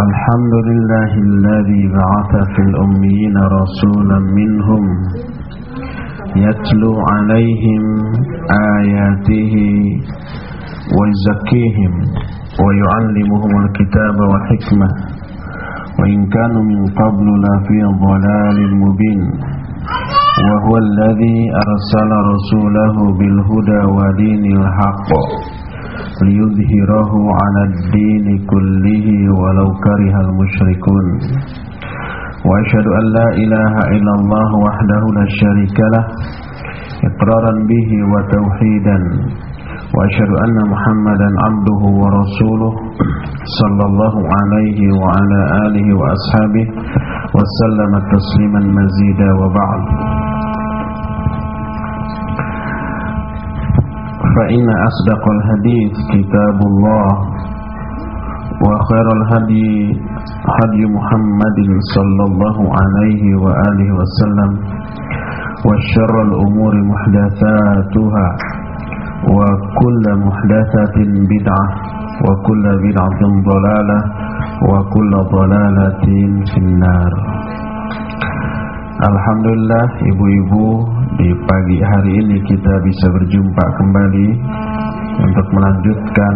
الحمد لله الذي بعث في الأميين رسولا منهم يتلو عليهم آياته ويزكيهم ويعلمهم الكتاب والحكمة. وإن كانوا من قبل لفي ضلال مبين. وهو الذي أرسل رسوله بالهدى ودين الحق. ليظهره على الدين كله ولو كره المشركون. وأشهد أن لا إله إلا الله وحده لا شريك له إقرارا به وتوحيدا. وأشهد أن محمدا عبده ورسوله صلى الله عليه وعلى آله وأصحابه وسلم تسليما مزيدا. وبعد فإن أصدق الحديث كتاب الله وخير الهدي هدي محمد صلى الله عليه وآله وسلم وشر الأمور محدثاتها وكل محدثة بدعة وكل بدعة ضلالة وكل ضلالة في النار. Alhamdulillah ibu-ibu di pagi hari ini kita bisa berjumpa kembali untuk melanjutkan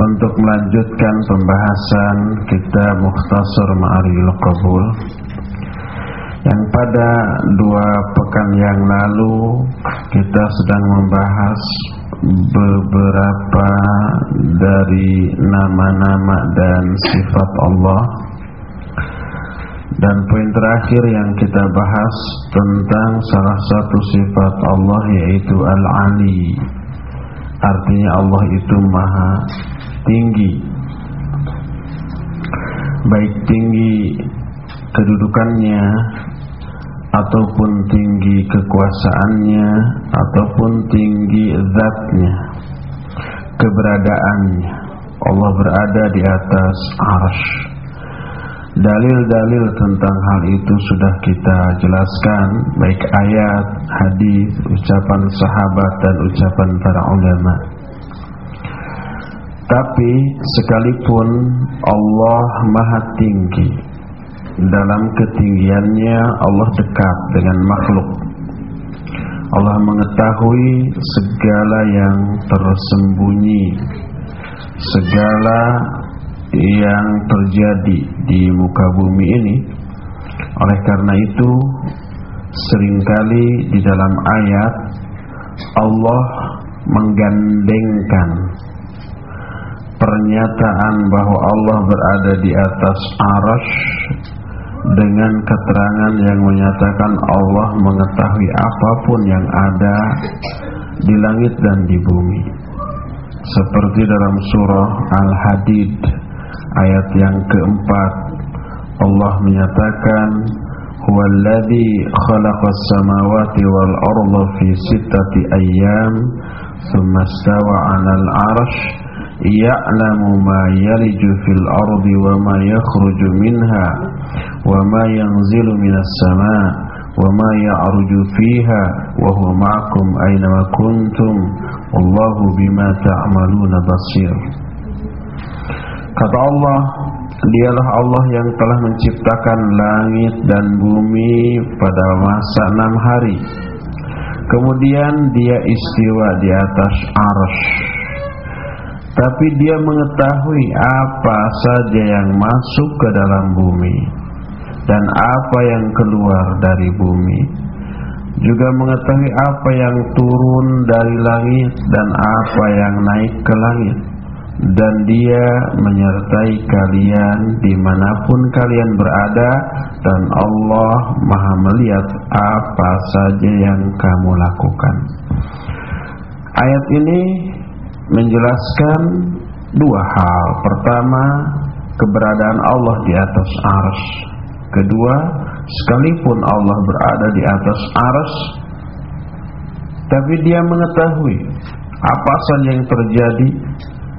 untuk melanjutkan pembahasan kita Mukhtasar Ma'aril Qabul yang pada dua pekan yang lalu kita sedang membahas beberapa dari nama-nama dan sifat Allah. Dan poin terakhir yang kita bahas tentang salah satu sifat Allah yaitu Al-Ali artinya Allah itu maha tinggi. Baik tinggi kedudukannya ataupun tinggi kekuasaannya ataupun tinggi zatnya keberadaannya. Allah berada di atas arsh. Dalil-dalil tentang hal itu sudah kita jelaskan baik ayat, hadis, ucapan sahabat dan ucapan para ulama. Tapi sekalipun Allah maha tinggi dalam ketinggiannya Allah dekat dengan makhluk. Allah mengetahui segala yang tersembunyi segala yang terjadi di muka bumi ini. Oleh karena itu sering kali di dalam ayat Allah menggandengkan pernyataan bahwa Allah berada di atas arash dengan keterangan yang menyatakan Allah mengetahui apa pun yang ada di langit dan di bumi. Seperti dalam surah Al-Hadid ayat yang keempat Allah menyatakan Huwallazi khalaqas samawati wal arda fi sittati ayyam thumma istawa 'alal 'arsy ya'lamu ma yaliju fil ardi wa ma yakhruju minha wa ma yanzilu minas sama' wa ma ya'ruju fiha wa huwa ma'akum aina kuntum. Wallahu bima ta'maluna basir. Kata Allah Dialah Allah yang telah menciptakan langit dan bumi pada masa enam hari. Kemudian dia istiwa di atas arsh tapi dia mengetahui apa saja yang masuk ke dalam bumi dan apa yang keluar dari bumi. Juga mengetahui apa yang turun dari langit dan apa yang naik ke langit. Dan dia menyertai kalian di mana pun kalian berada dan Allah maha melihat apa saja yang kamu lakukan. Ayat ini menjelaskan dua hal. Pertama, keberadaan Allah di atas ars. Kedua, sekalipun Allah berada di atas ars, tapi dia mengetahui apa saja yang terjadi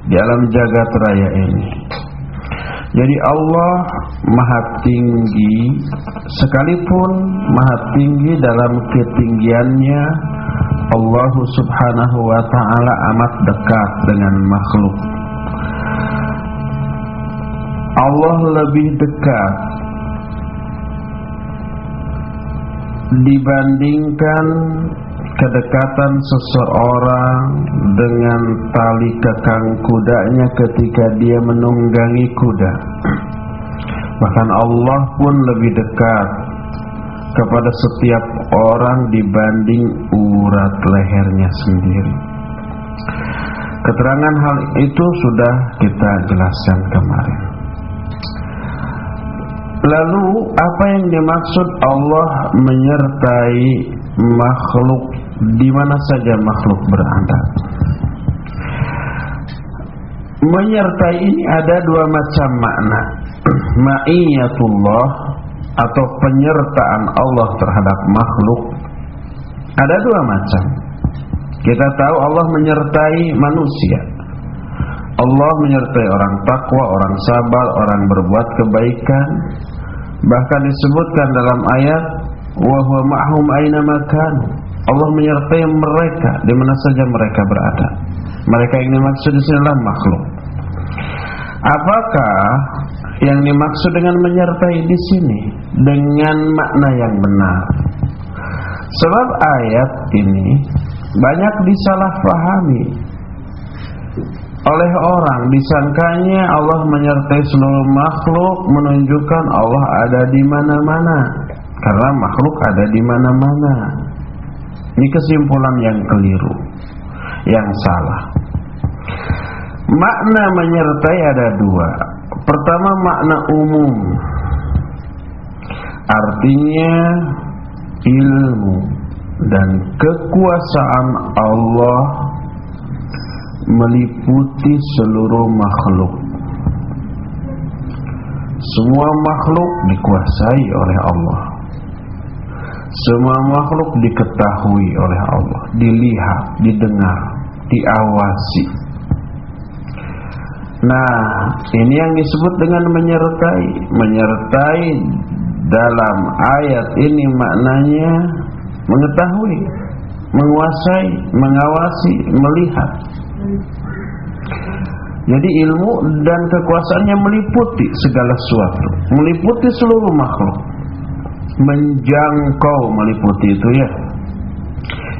di alam jagat raya ini. Jadi Allah maha tinggi sekalipun maha tinggi dalam ketinggiannya Allah subhanahu wa ta'ala amat dekat dengan makhluk. Allah lebih dekat dibandingkan kedekatan seseorang dengan tali kekang kudanya ketika dia menunggangi kuda. Bahkan Allah pun lebih dekat kepada setiap orang dibanding urat lehernya sendiri. Keterangan hal itu sudah kita jelaskan kemarin. Lalu apa yang dimaksud Allah menyertai makhluk di mana saja makhluk berada? Menyertai ini ada dua macam makna. Ma'iyatullah atau penyertaan Allah terhadap makhluk ada dua macam. Kita tahu Allah menyertai manusia. Allah menyertai orang takwa, orang sabar, orang berbuat kebaikan. Bahkan disebutkan dalam ayat wa huwa ma'hum aina makan. Allah menyertai mereka di mana saja mereka berada. Mereka yang dimaksud di sini makhluk. Apakah yang dimaksud dengan menyertai di sini dengan makna yang benar? Sebab ayat ini banyak disalahpahami oleh orang disangkanya Allah menyertai seluruh makhluk menunjukkan Allah ada di mana-mana karena makhluk ada di mana-mana. Ini kesimpulan yang keliru, yang salah. Makna menyertai ada dua. Pertama makna umum, artinya ilmu dan kekuasaan Allah meliputi seluruh makhluk. Semua makhluk dikuasai oleh Allah. Semua makhluk diketahui oleh Allah, dilihat, didengar, diawasi. Nah, ini yang disebut dengan menyertai. Menyertai dalam ayat ini maknanya mengetahui, menguasai, mengawasi, melihat. Jadi ilmu dan kekuasaannya meliputi segala sesuatu, meliputi seluruh makhluk menjangkau meliputi itu ya.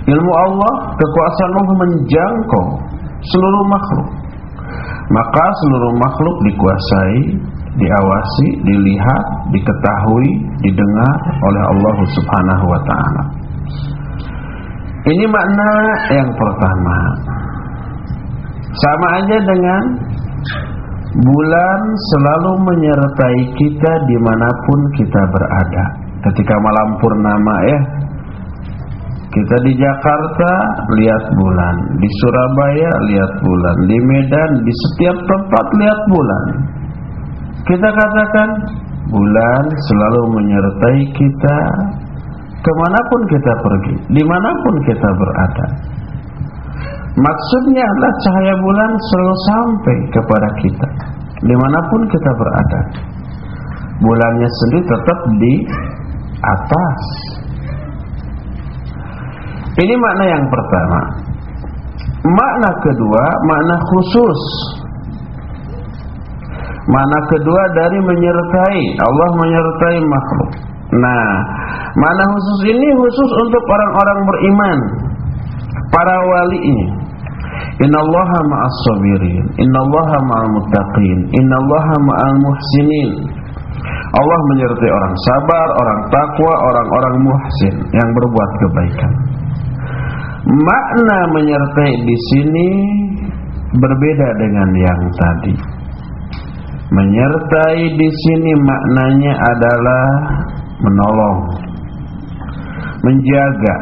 Ilmu Allah, kekuasaan Allah menjangkau seluruh makhluk. Maka seluruh makhluk dikuasai, diawasi, dilihat, diketahui, didengar oleh Allah Subhanahu wa taala. Ini makna yang pertama. Sama aja dengan bulan selalu menyertai kita di mana pun kita berada ketika malam purnama ya. Kita di Jakarta lihat bulan. Di Surabaya lihat bulan. Di Medan di setiap tempat lihat bulan. Kita katakan bulan selalu menyertai kita. Ke mana pun kita pergi di mana pun kita berada. Maksudnya adalah cahaya bulan selalu sampai kepada kita. Di mana pun kita berada. Bulannya sendiri tetap di atas. Ini makna yang pertama. Makna kedua, makna khusus. Makna kedua dari menyertai, Allah menyertai makhluk. Nah, makna khusus ini khusus untuk orang-orang beriman, para walinya. Innallaha ma'as sabirin, innallaha ma'al muttaqin, innallaha ma'al muhsinin. Allah menyertai orang sabar, orang takwa, orang-orang muhsin yang berbuat kebaikan. Makna menyertai di sini berbeda dengan yang tadi. Menyertai di sini maknanya adalah menolong, menjaga,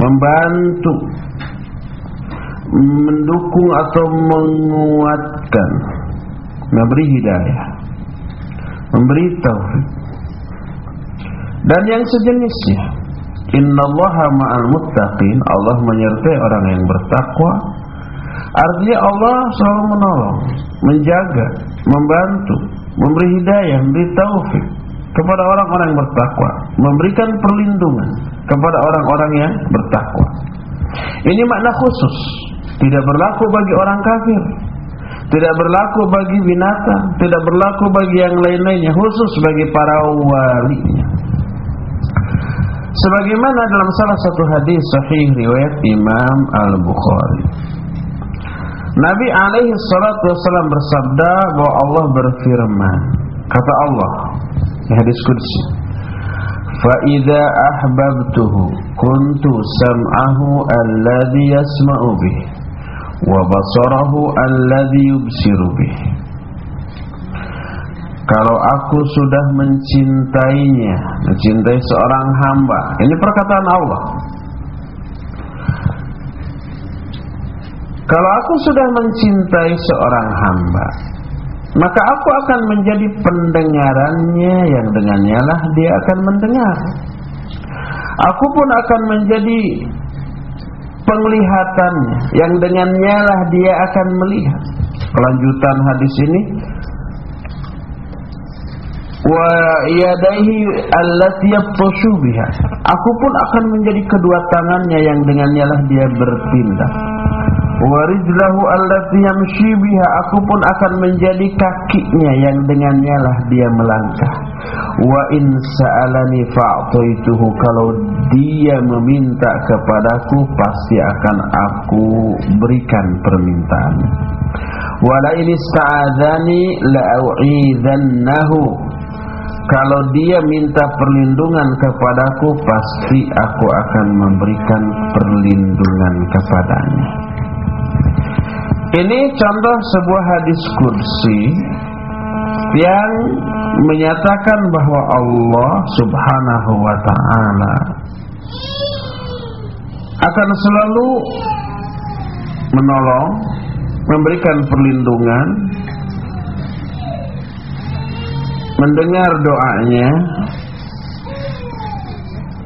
membantu, mendukung atau menguatkan, memberi hidayah memberi taufik dan yang sejenisnya innallaha ma'al muttaqin Allah menyertai orang yang bertakwa. Artinya Allah selalu menolong menjaga membantu memberi hidayah, memberi taufik kepada orang-orang yang bertakwa, memberikan perlindungan kepada orang-orang yang bertakwa. Ini makna khusus, tidak berlaku bagi orang kafir, tidak berlaku bagi binatang, tidak berlaku bagi yang lain-lainnya, khusus bagi para walinya. Sebagaimana dalam salah satu hadis sahih riwayat Imam Al-Bukhari. Nabi alaihi salatu wasallam bersabda bahwa Allah berfirman. Kata Allah di hadis qudsi. Idza ahbabtuhu kuntu sam'ahu alladhi yasma'u bih wa basarahu alladhi yubsiru. Kalau aku sudah mencintainya, mencintai seorang hamba, ini perkataan Allah. Kalau aku sudah mencintai seorang hamba, maka aku akan menjadi pendengarannya yang dengannya lah dia akan mendengar. Aku pun akan menjadi penglihatannya yang dengannya lah dia akan melihat. Kelanjutan hadis ini wa yadaihi allati yabtashu biha. Aku pun akan menjadi kedua tangannya yang dengannya lah dia bertindak. Wa rijlahu allati yamshi biha. Aku pun akan menjadi kakinya yang dengannya lah dia melangkah. Wa in sa'alani fa'taituhu. Kalau dia meminta kepadaku pasti akan aku berikan permintaan. Wala in ista'adzani la'u'idzannahu kalau dia minta perlindungan kepadaku pasti aku akan memberikan perlindungan kepadanya ini contoh sebuah hadis kursi yang menyatakan bahwa Allah subhanahu wa ta'ala akan selalu menolong memberikan perlindungan mendengar doanya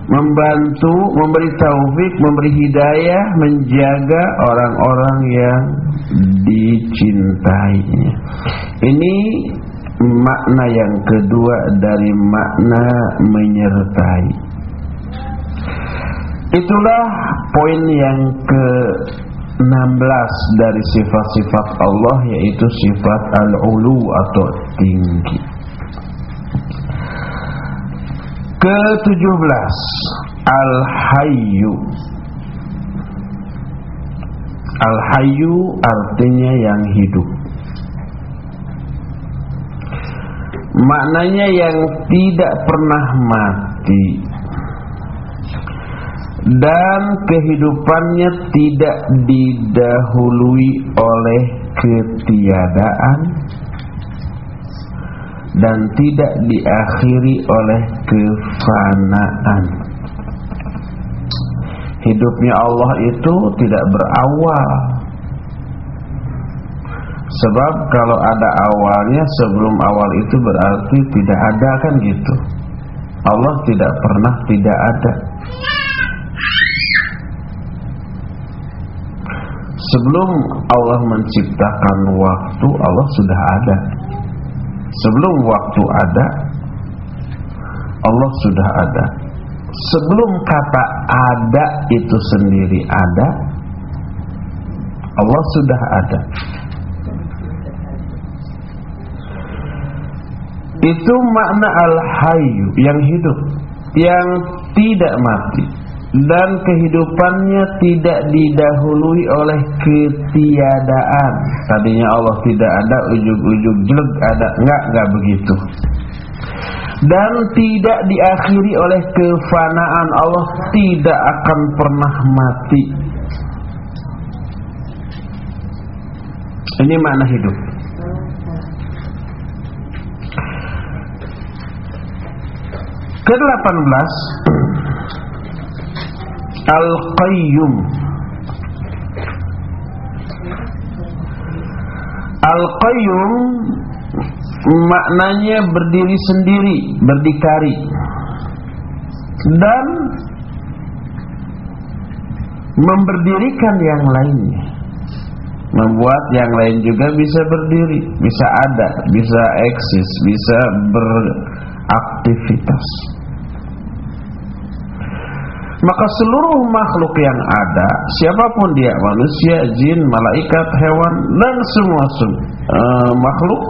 membantu, memberi taufik, memberi hidayah, menjaga orang-orang yang dicintainya. Ini makna yang kedua dari makna menyertai. Itulah poin yang ke-16 dari sifat-sifat Allah yaitu sifat al-ulu atau tinggi. Ke-17 Al-Hayyu Al-Hayyu artinya yang hidup Maknanya yang tidak pernah mati Dan kehidupannya tidak didahului oleh ketiadaan dan tidak diakhiri oleh kefanaan. Hidupnya Allah itu tidak berawal. Sebab kalau ada awalnya sebelum awal itu berarti tidak ada kan gitu. Allah tidak pernah tidak ada. Sebelum Allah menciptakan waktu, Allah sudah ada. Sebelum waktu ada Allah sudah ada Sebelum kata ada itu sendiri ada Allah sudah ada Itu makna al-hayyu yang hidup Yang tidak mati dan kehidupannya tidak didahului oleh ketiadaan. Tadinya Allah tidak ada, ujung-ujung jelek ada, enggak, enggak begitu. Dan tidak diakhiri oleh kefanaan Allah tidak akan pernah mati. Ini makna hidup. Ke-18 Al-Qayyum Al-Qayyum maknanya berdiri sendiri, berdikari dan memberdirikan yang lainnya. membuat yang lain juga bisa berdiri, bisa ada, bisa eksis, bisa beraktivitas. Maka seluruh makhluk yang ada, siapa pun dia, manusia, jin, malaikat, hewan, dan semua uh, makhluk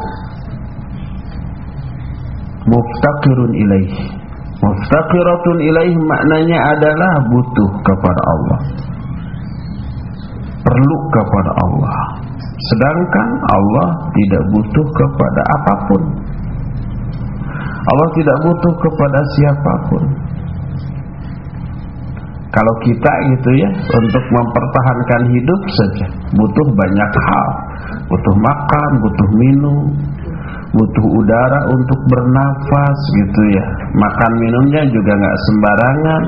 muftaqirun ilaih. Muftaqiratun ilaih maknanya adalah butuh kepada Allah. Perlu kepada Allah. Sedangkan Allah tidak butuh kepada apa pun. Allah tidak butuh kepada siapa pun. Kalau kita gitu ya untuk mempertahankan hidup saja butuh banyak hal, butuh makan, butuh minum, butuh udara untuk bernafas gitu ya. Makan minumnya juga nggak sembarangan,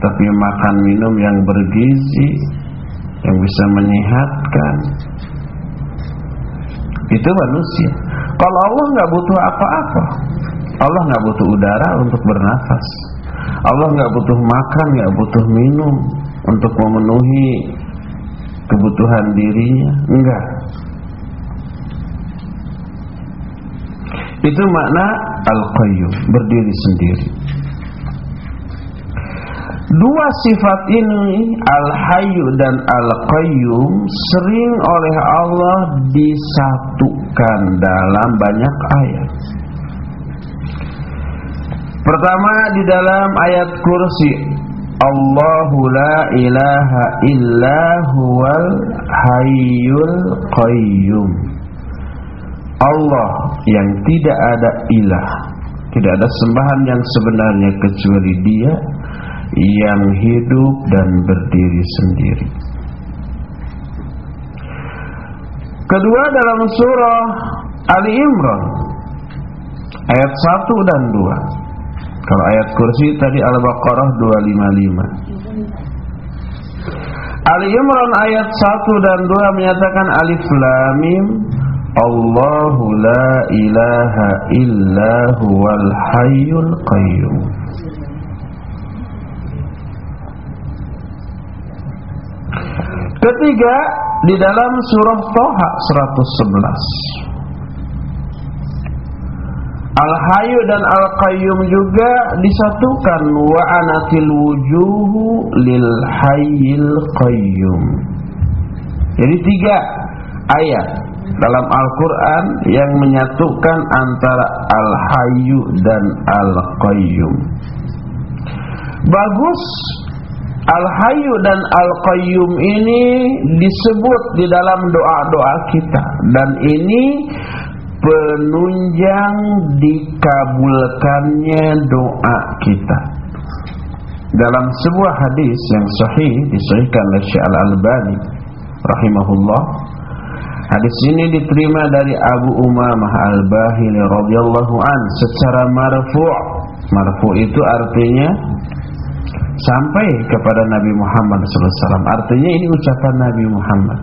tapi makan minum yang bergizi, yang bisa menyehatkan. Itu manusia. Kalau Allah nggak butuh apa-apa, Allah nggak butuh udara untuk bernafas. Allah nggak butuh makan, nggak butuh minum untuk memenuhi kebutuhan dirinya, enggak. Itu makna Al-Qayyum, berdiri sendiri. Dua sifat ini Al-Hayyu dan Al-Qayyum sering oleh Allah disatukan dalam banyak ayat. Pertama di dalam ayat kursi Allahu la ilaha illa huwal hayyul qayyum. Allah yang tidak ada ilah Tidak ada sembahan yang sebenarnya kecuali dia Yang hidup dan berdiri sendiri. Kedua dalam surah Ali Imran Ayat 1 dan 2 Kalau ayat kursi tadi Al-Baqarah 255 Ali Imran ayat 1 dan 2 menyatakan Alif Lamim Allahu la ilaha illa huwal hayyul qayyum. Ketiga di dalam surah Toha 111 Al-Hayyu dan Al-Qayyum juga disatukan. Wa anatil wujuhu lil hayyil qayyum. Jadi tiga ayat dalam Al-Quran yang menyatukan antara Al-Hayyu dan Al-Qayyum. Bagus. Al-Hayyu dan Al-Qayyum ini disebut di dalam doa-doa kita. Dan ini penunjang dikabulkannya doa kita. Dalam sebuah hadis yang sahih disahihkan oleh Syekh Al-Albani rahimahullah Hadis ini diterima dari Abu Umamah Al-Bahili radhiyallahu an secara marfu'. Marfu' itu artinya sampai kepada Nabi Muhammad SAW. Artinya ini ucapan Nabi Muhammad.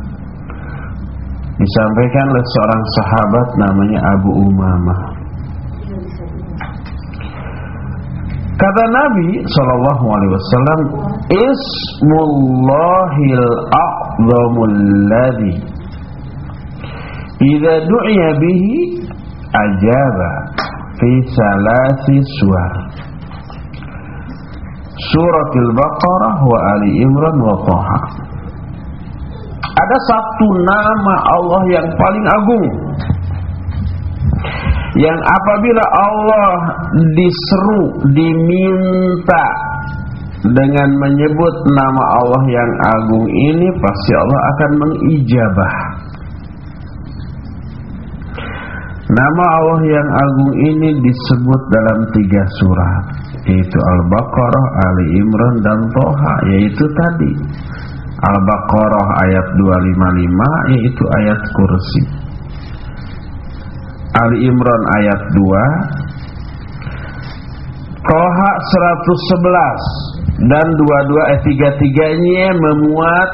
Disampaikan oleh seorang sahabat namanya Abu Umamah. Kata Nabi Shallallahu Alaihi Wasallam, Ismullahil a'zamul ladhi Idza du'iya bihi ajaba fi salasi suar. Surat Al-Baqarah wa Ali Imran wa Taha. Ada satu nama Allah yang paling agung yang apabila Allah diseru, diminta dengan menyebut nama Allah yang agung ini pasti Allah akan mengijabah. Nama Allah yang agung ini disebut dalam tiga surat Yaitu Al-Baqarah, Ali Imran, dan Toha Yaitu tadi Al-Baqarah ayat 255 Yaitu ayat kursi Ali Imran ayat 2 Toha 111 Dan dua-dua eh, tiga-tiganya memuat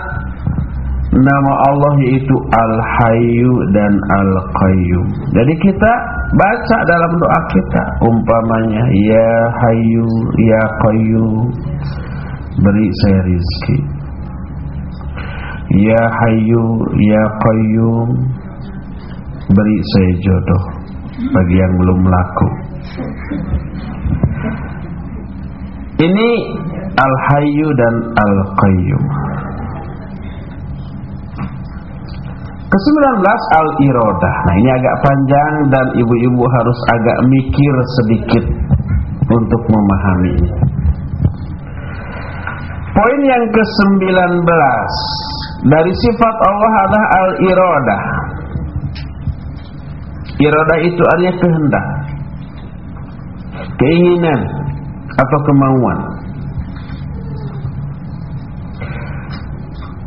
nama Allah yaitu Al-Hayyu dan Al-Qayyum. Jadi kita baca dalam doa kita umpamanya ya Hayyu ya Qayyum beri saya rizki. Ya Hayyu Ya Qayyum. Beri saya jodoh Bagi yang belum laku. Ini Al-Hayyu dan Al-Qayyum. Ke-19 Al-Irodah. Nah ini agak panjang dan ibu-ibu harus agak mikir sedikit Untuk memahami. Poin yang ke-19 Dari sifat Allah adalah Al-Irodah Irodah itu artinya kehendak. Keinginan Atau kemauan.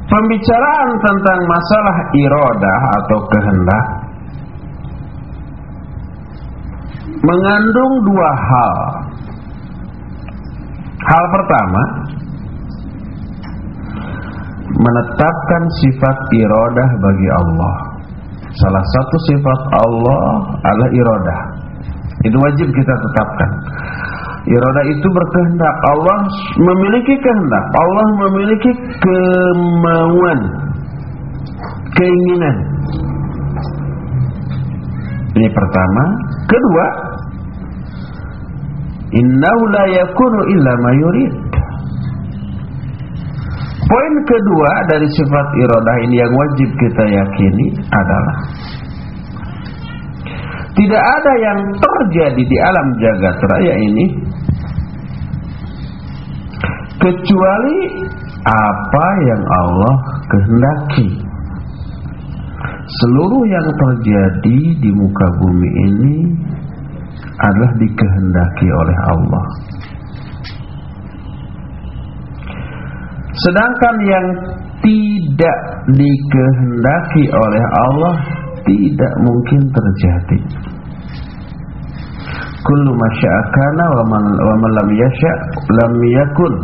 Pembicaraan tentang masalah irodah atau kehendak Mengandung dua hal. Hal pertama Menetapkan sifat irodah bagi Allah. Salah satu sifat Allah adalah irodah. Itu wajib kita tetapkan. Iroda itu berkehendak. Allah memiliki kehendak. Allah memiliki kemauan Keinginan. Ini pertama. Kedua Innahu illa mayurid Poin kedua dari sifat irodah ini yang wajib kita yakini adalah Tidak ada yang terjadi di alam jagat raya ini kecuali apa yang Allah kehendaki. Seluruh yang terjadi di muka bumi ini adalah dikehendaki oleh Allah. Sedangkan yang tidak dikehendaki oleh Allah tidak mungkin terjadi. Kullu masya'akana wa man lam yasha' lam yakun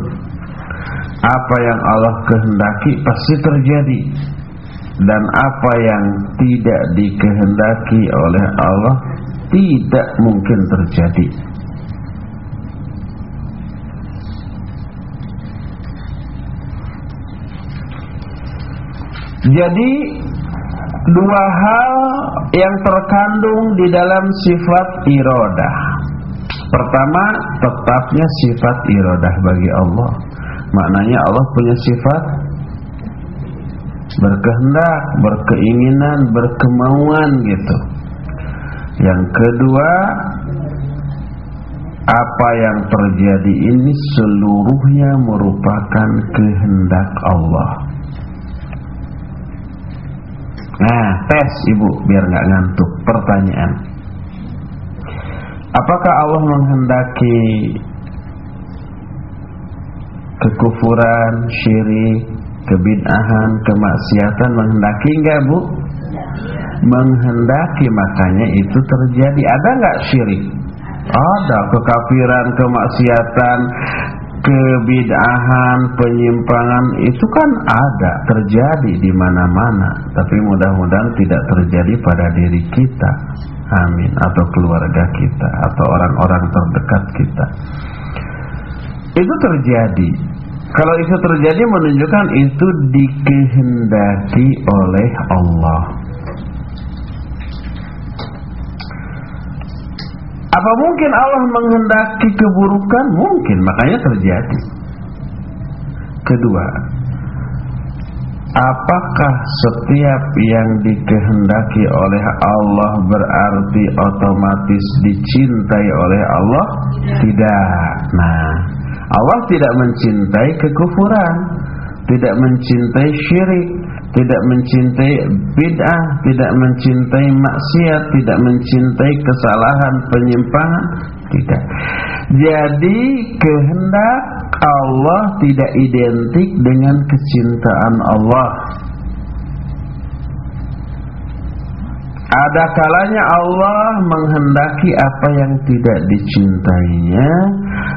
apa yang Allah kehendaki pasti terjadi dan apa yang tidak dikehendaki oleh Allah tidak mungkin terjadi. Jadi dua hal yang terkandung di dalam sifat irodah. Pertama, tetapnya sifat irodah bagi Allah. Maknanya Allah punya sifat berkehendak, berkeinginan, berkemauan gitu. Yang kedua, apa yang terjadi ini seluruhnya merupakan kehendak Allah. Nah, tes ibu biar nggak ngantuk. Pertanyaan, apakah Allah menghendaki kekufuran, syirik, kebid'ahan, kemaksiatan menghendaki enggak Bu? Menghendaki makanya itu terjadi. Ada enggak syirik? Ada kekafiran, kemaksiatan, kebid'ahan, penyimpangan itu kan ada terjadi di mana-mana. Tapi mudah-mudahan tidak terjadi pada diri kita. Amin. Atau keluarga kita atau orang-orang terdekat kita. Itu terjadi. Kalau itu terjadi menunjukkan itu dikehendaki oleh Allah. Apa mungkin Allah menghendaki keburukan? Mungkin, makanya terjadi. Kedua, apakah setiap yang dikehendaki oleh Allah berarti otomatis dicintai oleh Allah? Tidak. Nah, Allah tidak mencintai kekufuran, tidak mencintai syirik, tidak mencintai bid'ah, tidak mencintai maksiat, tidak mencintai kesalahan, penyimpangan, tidak. Jadi kehendak Allah tidak identik dengan kecintaan Allah. Ada kalanya Allah menghendaki apa yang tidak dicintainya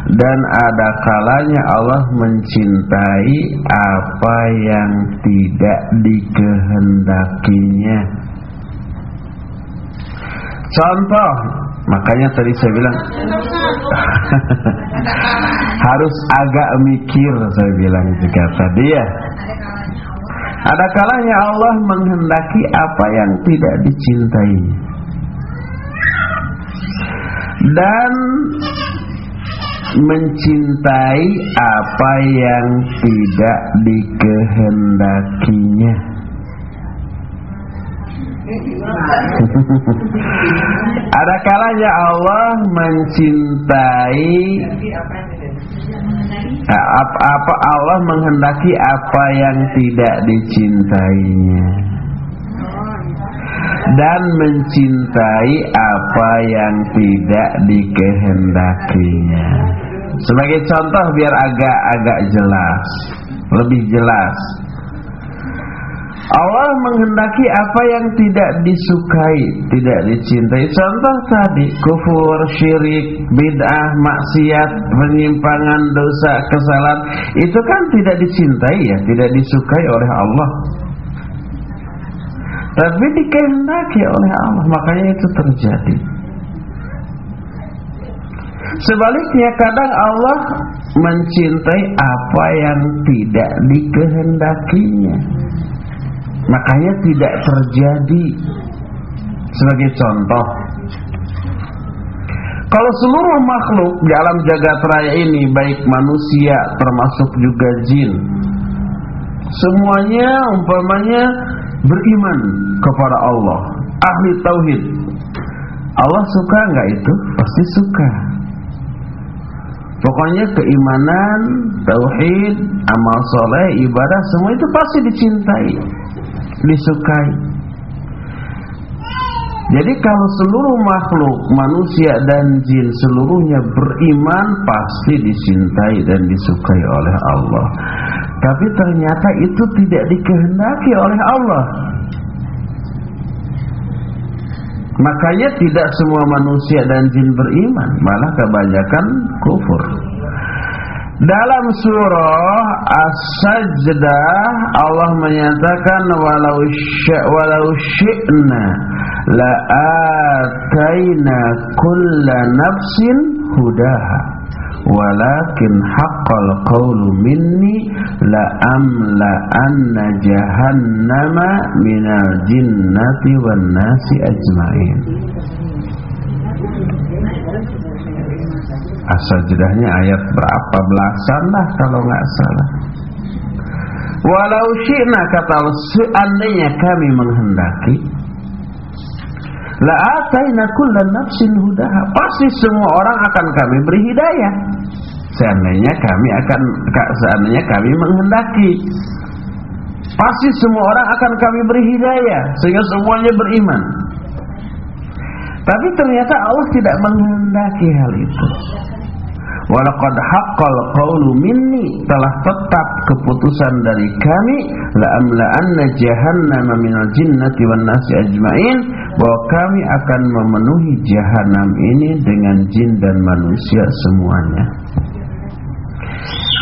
dan ada kalanya Allah mencintai apa yang tidak dikehendakinya. Contoh, makanya tadi saya bilang harus agak mikir saya bilang juga tadi ya. Ada kalanya Allah menghendaki apa yang tidak dicintai Dan mencintai apa yang tidak dikehendakinya. Ada kalanya Allah mencintai apa, apa Allah menghendaki apa yang tidak dicintainya dan mencintai apa yang tidak dikehendakinya. Sebagai contoh biar agak-agak jelas, lebih jelas. Allah menghendaki apa yang tidak disukai, tidak dicintai. Contoh tadi, kufur, syirik, bid'ah, maksiat, penyimpangan, dosa, kesalahan, itu kan tidak dicintai ya, tidak disukai oleh Allah. Tapi dikehendaki oleh Allah, makanya itu terjadi. Sebaliknya kadang Allah mencintai apa yang tidak dikehendakinya. Makanya tidak terjadi Sebagai contoh Kalau seluruh makhluk di alam jagat raya ini Baik manusia termasuk juga jin Semuanya umpamanya beriman kepada Allah Ahli Tauhid Allah suka nggak itu? Pasti suka Pokoknya keimanan, tauhid, amal soleh, ibadah Semua itu pasti dicintai disukai. Jadi kalau seluruh makhluk manusia dan jin seluruhnya beriman pasti dicintai dan disukai oleh Allah. Tapi ternyata itu tidak dikehendaki oleh Allah. Makanya tidak semua manusia dan jin beriman, malah kebanyakan kufur. Dalam surah As-Sajdah Allah menyatakan walau walau syi'na la ataina kulla nafsin hudaha walakin haqqal qawlu minni la amla anna jahannama minal jinnati wan nasi ajmain As-Sajdah ayat berapa belasan lah kalau nggak salah. Walau syi'na kata seandainya kami menghendaki la ataina kullan nafsin hudaha. Pasti semua orang akan kami beri hidayah. Seandainya kami akan seandainya kami menghendaki. Pasti semua orang akan kami beri hidayah sehingga semuanya beriman. Tapi ternyata Allah tidak menghendaki hal itu. Walaqad haqqal qawlu minni telah tetap keputusan dari kami la amla'anna jahannama minal jinnati wan nasi ajmain bahwa kami akan memenuhi jahanam ini dengan jin dan manusia semuanya.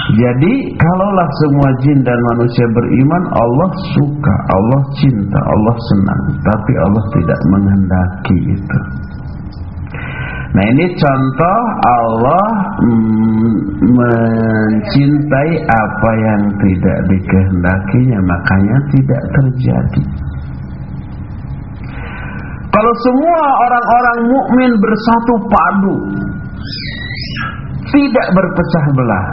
Jadi kalaulah semua jin dan manusia beriman Allah suka, Allah cinta, Allah senang Tapi Allah tidak menghendaki itu Nah ini contoh Allah mencintai apa yang tidak dikehendakinya makanya tidak terjadi. Kalau semua orang-orang mukmin bersatu padu, tidak berpecah belah,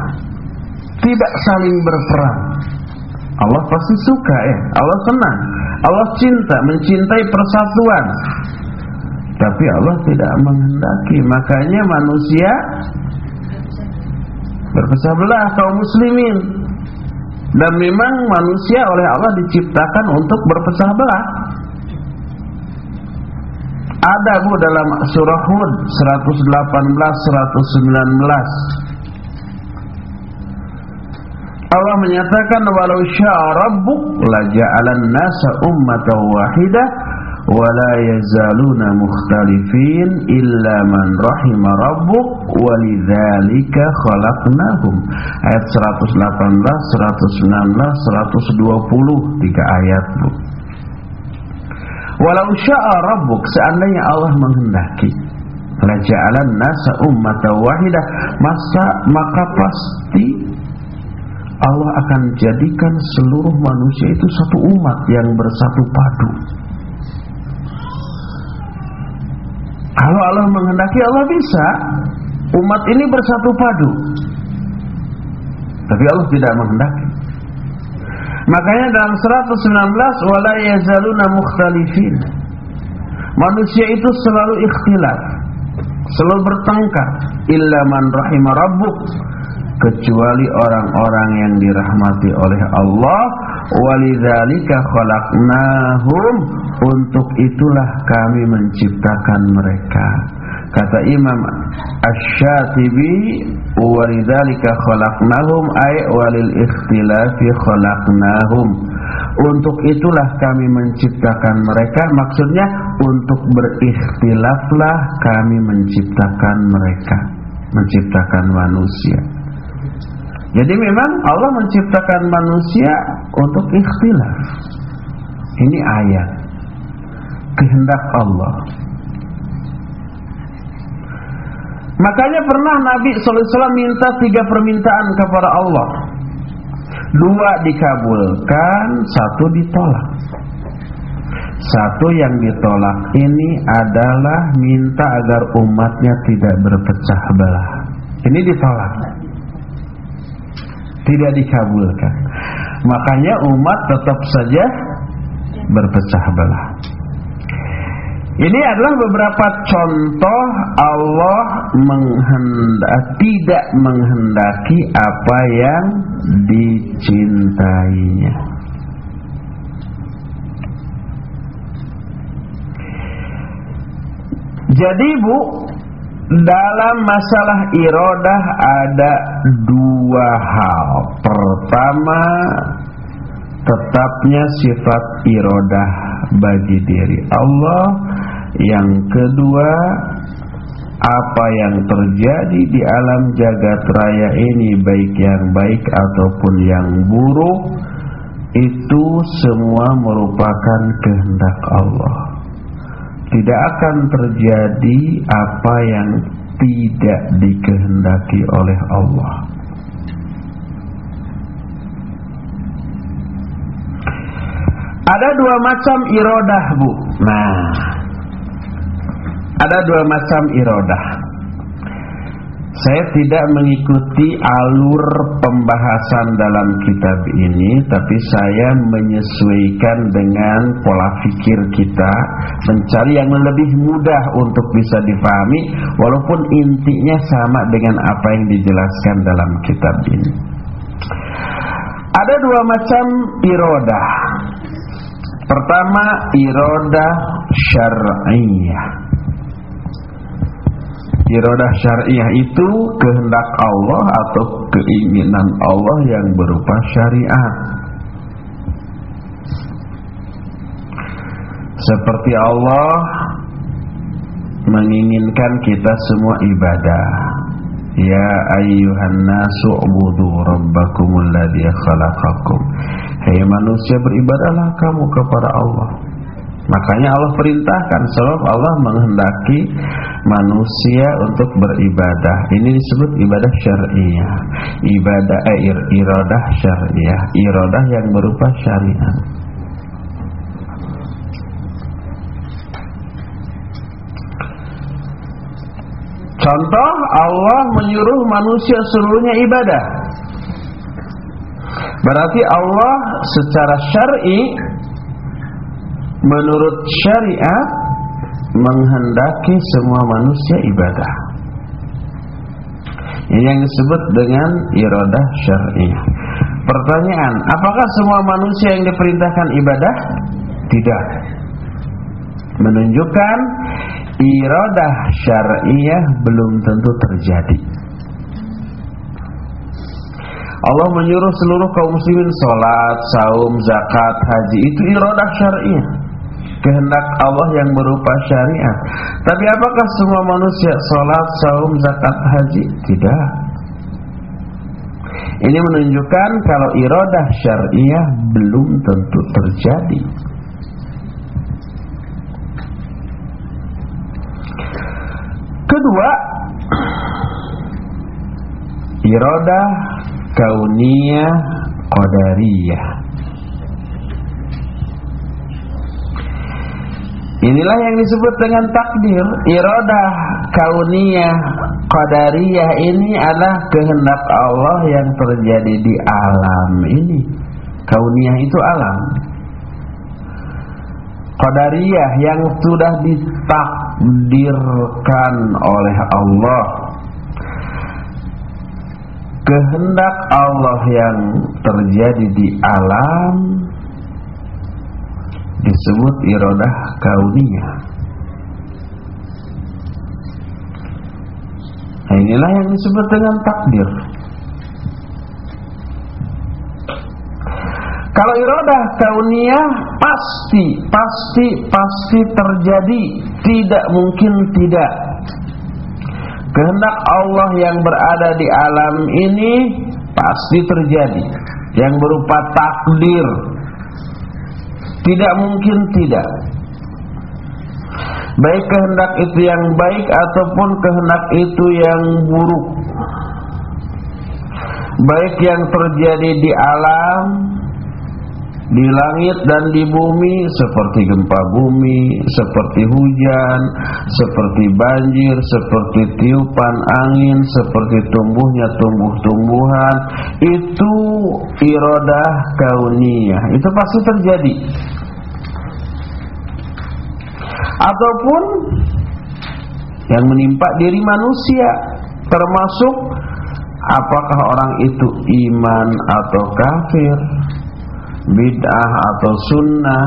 tidak saling berperang, Allah pasti suka ya, Allah senang, Allah cinta, mencintai persatuan. Tapi Allah tidak menghendaki Makanya manusia Berpecah belah kaum muslimin. Dan memang manusia oleh Allah diciptakan untuk berpecah belah Ada bu dalam surah Hud 118 119 Allah menyatakan walau syaa rabbuk la ja'alan nasa ummatan wahidah wala yazaluna mukhtalifin illa man rahima rabbuk walidzalika khalaqnahum. Ayat 118 119 120 tiga ayat Bu Walau syaa rabbuk seandainya Allah menghendaki la ja'alan nasa ummatan wahidah masa maka pasti Allah akan jadikan seluruh manusia itu satu umat yang bersatu padu. Kalau Allah menghendaki Allah bisa umat ini bersatu padu. Tapi Allah tidak menghendaki. Makanya dalam 119 wala yazaluna mukhtalifin. Manusia itu selalu ikhtilaf, selalu bertengkar illa man rahimah rabbuk. Kecuali orang-orang yang dirahmati oleh Allah walidzalika khalaqnahum. Untuk itulah kami menciptakan mereka kata Imam Asy-Syatibi walidzalika khalaqnahum ay walil ikhtilafi khalaqnahum. Untuk itulah kami menciptakan mereka. Maksudnya untuk berikhtilaflah kami menciptakan mereka. Menciptakan manusia. Jadi memang Allah menciptakan manusia untuk ikhtilaf. Ini ayat. Kehendak Allah. Makanya pernah Nabi SAW minta tiga permintaan kepada Allah. Dua dikabulkan, satu ditolak. Satu yang ditolak ini adalah minta agar umatnya tidak berpecah belah. Ini ditolak tidak dikabulkan. Makanya umat tetap saja berpecah belah. Ini adalah beberapa contoh Allah menghendak, tidak menghendaki apa yang dicintainya. Jadi Bu, dalam masalah irodah ada dua hal. Pertama, tetapnya sifat irodah bagi diri Allah. Yang kedua, apa yang terjadi di alam jagat raya ini baik yang baik ataupun yang buruk itu semua merupakan kehendak Allah tidak akan terjadi apa yang tidak dikehendaki oleh Allah. Ada dua macam irodah, Bu. Nah, ada dua macam irodah. Saya tidak mengikuti alur pembahasan dalam kitab ini Tapi saya menyesuaikan dengan pola pikir kita Mencari yang lebih mudah untuk bisa difahami Walaupun intinya sama dengan apa yang dijelaskan dalam kitab ini. Ada dua macam irodah. Pertama irodah syar'iyah Irodah syariah itu kehendak Allah atau keinginan Allah yang berupa syariat. Seperti Allah menginginkan kita semua ibadah. Ya ayyuhan nasu ubudu rabbakumul ladzi khalaqakum. Hei manusia beribadahlah kamu kepada Allah Makanya Allah perintahkan sebab Allah menghendaki manusia untuk beribadah. Ini disebut ibadah syariah. Ibadah eh, iradah syariah, iradah yang berupa syariat. Contoh Allah menyuruh manusia seluruhnya ibadah. Berarti Allah secara syar'i menurut syariat menghendaki semua manusia ibadah. Yang disebut dengan iradah syariah. Pertanyaan, apakah semua manusia yang diperintahkan ibadah? Tidak. Menunjukkan iradah syariah belum tentu terjadi. Allah menyuruh seluruh kaum muslimin salat, saum, zakat, haji itu iradah syariah kehendak Allah yang berupa syariat. Tapi apakah semua manusia sholat, saum, zakat, haji? Tidak. Ini menunjukkan kalau irodah syariah belum tentu terjadi. Kedua, irodah kauniyah qadariyah Inilah yang disebut dengan takdir Iradah kauniyah qadariyah ini adalah kehendak Allah yang terjadi di alam ini. Kauniyah itu alam. Qadariyah yang sudah ditakdirkan oleh Allah. Kehendak Allah yang terjadi di alam disebut iradah kauniyah. Nah, inilah yang disebut dengan takdir. Kalau iradah kauniyah pasti, pasti, pasti terjadi, tidak mungkin tidak. Kehendak Allah yang berada di alam ini pasti terjadi, yang berupa takdir tidak mungkin tidak Baik kehendak itu yang baik Ataupun kehendak itu yang buruk Baik yang terjadi di alam di langit dan di bumi seperti gempa bumi, seperti hujan, seperti banjir, seperti tiupan angin, seperti tumbuhnya tumbuh-tumbuhan, itu irodah kauniyah. Itu pasti terjadi. Ataupun yang menimpa diri manusia termasuk apakah orang itu iman atau kafir bid'ah atau sunnah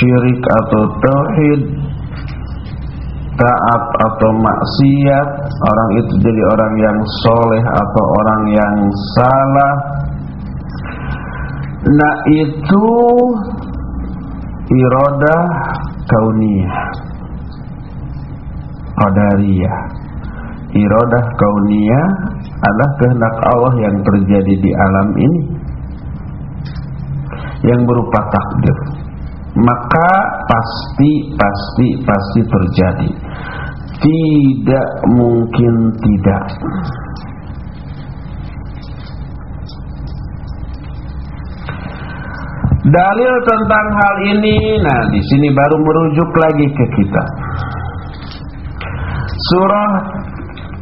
syirik atau tauhid taat atau maksiat orang itu jadi orang yang soleh atau orang yang salah. Nah itu iradah kauniyah. Qadariyah. Iradah kauniyah adalah kehendak Allah yang terjadi di alam ini. Yang berupa takdir. Maka pasti pasti pasti terjadi. Tidak mungkin tidak Dalil tentang hal ini. Nah di sini baru merujuk lagi ke kita. Surah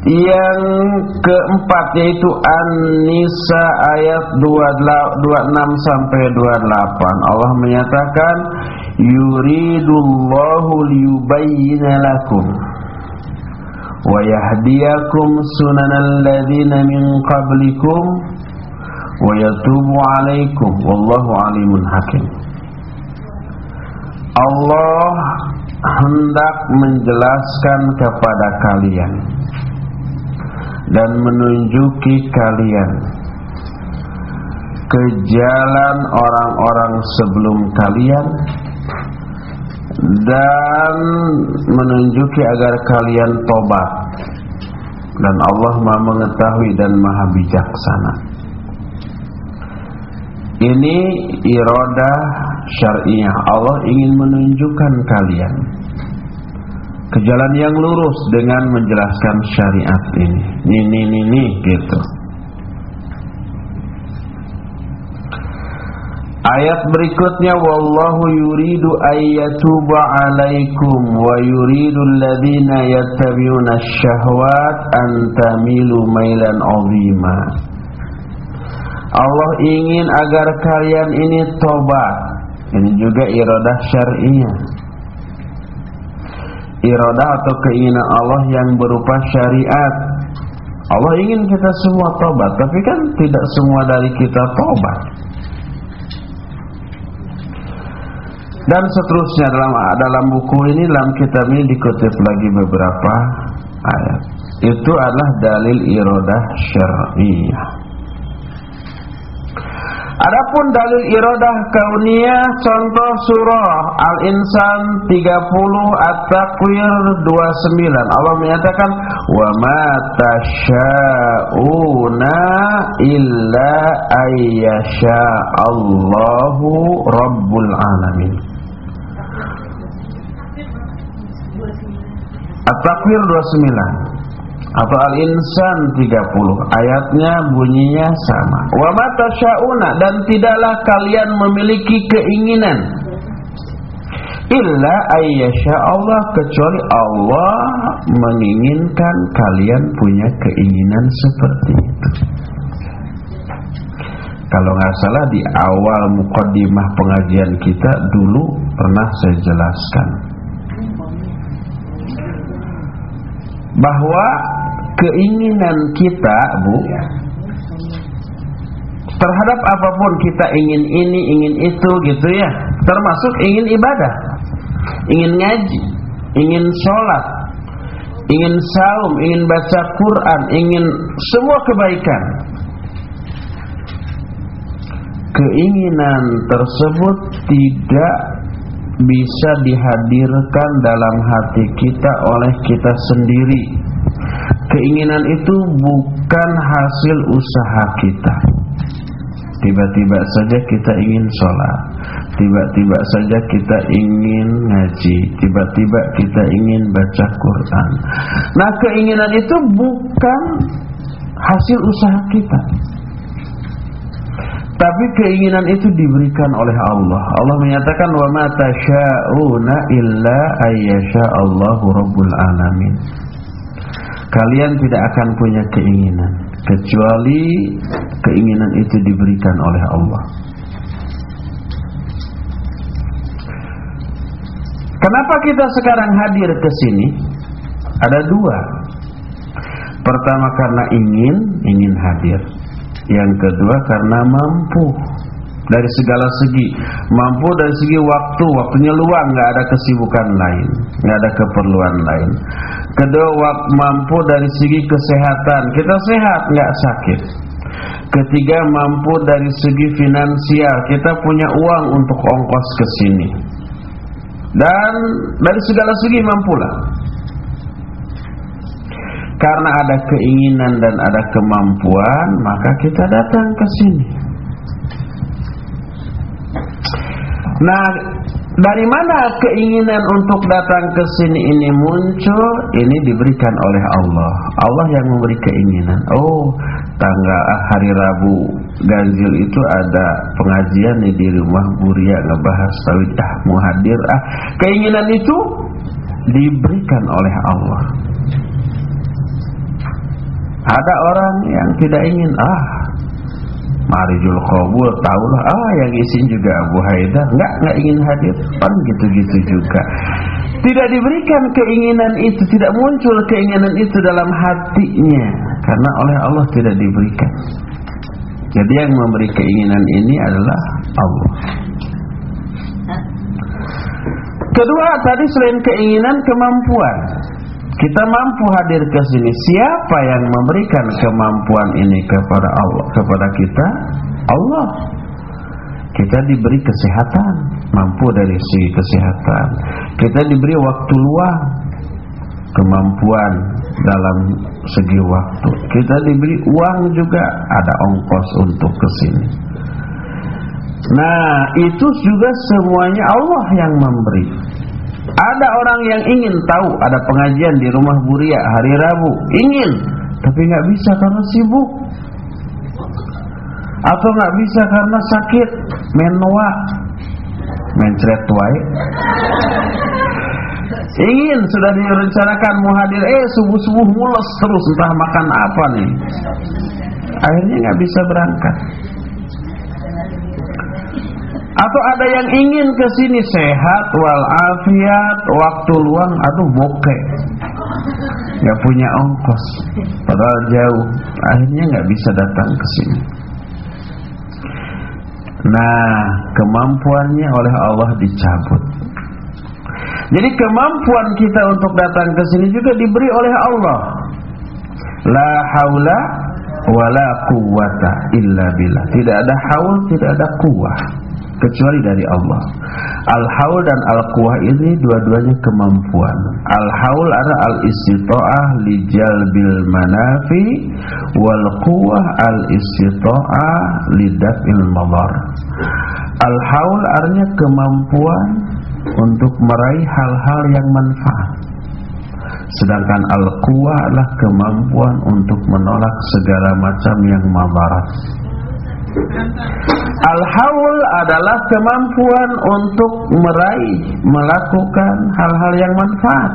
yang keempat yaitu An-Nisa ayat 26 sampai 28 Allah menyatakan yuridullahu liyubayyana lakum wa yahdiyakum sunanal ladzina min qablikum wa yatubu alaikum wallahu alimun hakim Allah hendak menjelaskan kepada kalian dan menunjuki kalian ke jalan orang-orang sebelum kalian dan menunjuki agar kalian tobat dan Allah Maha mengetahui dan Maha bijaksana. Ini iradah syariah Allah ingin menunjukkan kalian ke jalan yang lurus dengan menjelaskan syariat ini. Ini ini ini gitu. Ayat berikutnya wallahu yuridu ayyatuba alaikum wa yuridu alladhina yattabi'una syahwat an tamilu mailan 'azima. Allah ingin agar kalian ini tobat. Ini juga iradah syariah iradah atau keinginan Allah yang berupa syariat. Allah ingin kita semua tobat, tapi kan tidak semua dari kita tobat. Dan seterusnya dalam dalam buku ini dalam kitab ini dikutip lagi beberapa ayat. Itu adalah dalil iradah syariah. Adapun dalil iradah kauniyah contoh surah Al-Insan 30 At-Takwir 29 Allah menyatakan wa ma tasyauna illa ayyasha Allahu rabbul alamin. At-Takwir 29 atau Al-Insan 30 ayatnya bunyinya sama. Wa matasyauna dan tidaklah kalian memiliki keinginan. Illa ayyasha Allah kecuali Allah menginginkan kalian punya keinginan seperti itu. Kalau nggak salah di awal mukaddimah pengajian kita dulu pernah saya jelaskan bahwa keinginan kita, Bu, terhadap apa pun kita ingin ini, ingin itu gitu ya. Termasuk ingin ibadah, ingin ngaji, ingin sholat, ingin saum, ingin baca Quran, ingin semua kebaikan. Keinginan tersebut tidak bisa dihadirkan dalam hati kita oleh kita sendiri. Keinginan itu bukan hasil usaha kita. Tiba-tiba saja kita ingin sholat Tiba-tiba saja kita ingin ngaji Tiba-tiba kita ingin baca Quran Nah keinginan itu bukan hasil usaha kita tapi keinginan itu diberikan oleh Allah. Allah menyatakan wa ma tasyauna illa ayyasha Allahu rabbul alamin. Kalian tidak akan punya keinginan kecuali keinginan itu diberikan oleh Allah. Kenapa kita sekarang hadir ke sini? Ada dua. Pertama karena ingin, ingin hadir. Yang kedua karena mampu dari segala segi, mampu dari segi waktu, waktunya luang, nggak ada kesibukan lain, nggak ada keperluan lain. Kedua, mampu dari segi kesehatan, kita sehat, nggak sakit. Ketiga, mampu dari segi finansial, kita punya uang untuk ongkos ke sini. Dan dari segala segi mampulah. Karena ada keinginan dan ada kemampuan, maka kita datang ke sini. Nah, dari mana keinginan untuk datang ke sini ini muncul? Ini diberikan oleh Allah. Allah yang memberi keinginan. Oh, tanggal ah, hari Rabu ganjil itu ada pengajian di rumah Buria ngebahas tauhid ah mau hadir ah. Keinginan itu diberikan oleh Allah. Ada orang yang tidak ingin ah Marijul Qabul tahulah ah yang isin juga Abu Haidah enggak enggak ingin hadir. Kan gitu-gitu juga. Tidak diberikan keinginan itu tidak muncul keinginan itu dalam hatinya karena oleh Allah tidak diberikan. Jadi yang memberi keinginan ini adalah Allah. Kedua tadi selain keinginan kemampuan kita mampu hadir ke sini. Siapa yang memberikan kemampuan ini kepada Allah, kepada kita? Allah. Kita diberi kesehatan, mampu dari segi kesehatan. Kita diberi waktu luang, kemampuan dalam segi waktu. Kita diberi uang juga, ada ongkos untuk ke sini. Nah, itu juga semuanya Allah yang memberi. Ada orang yang ingin tahu ada pengajian di rumah Buria hari Rabu, ingin, tapi nggak bisa karena sibuk, atau nggak bisa karena sakit, menua, mencret wae. Ingin sudah direncanakan mau hadir, eh subuh subuh mules terus entah makan apa nih, akhirnya nggak bisa berangkat. Atau ada yang ingin ke sini sehat walafiat, waktu luang, aduh bokeh. Gak punya ongkos, padahal jauh. Akhirnya nggak bisa datang ke sini. Nah, kemampuannya oleh Allah dicabut. Jadi kemampuan kita untuk datang ke sini juga diberi oleh Allah. La haula wala quwata illa billah. Tidak ada haul, tidak ada kuah kecuali dari Allah. Al-haul dan al-quwah ini dua-duanya kemampuan. Al-haul adalah al-istita'ah li jalbil manafi wal quwah al-istita'ah li daf'il madar. Al-haul artinya kemampuan untuk meraih hal-hal yang manfaat. Sedangkan al-quwa adalah kemampuan untuk menolak segala macam yang madarat. Al-haul adalah kemampuan untuk meraih, melakukan hal-hal yang manfaat.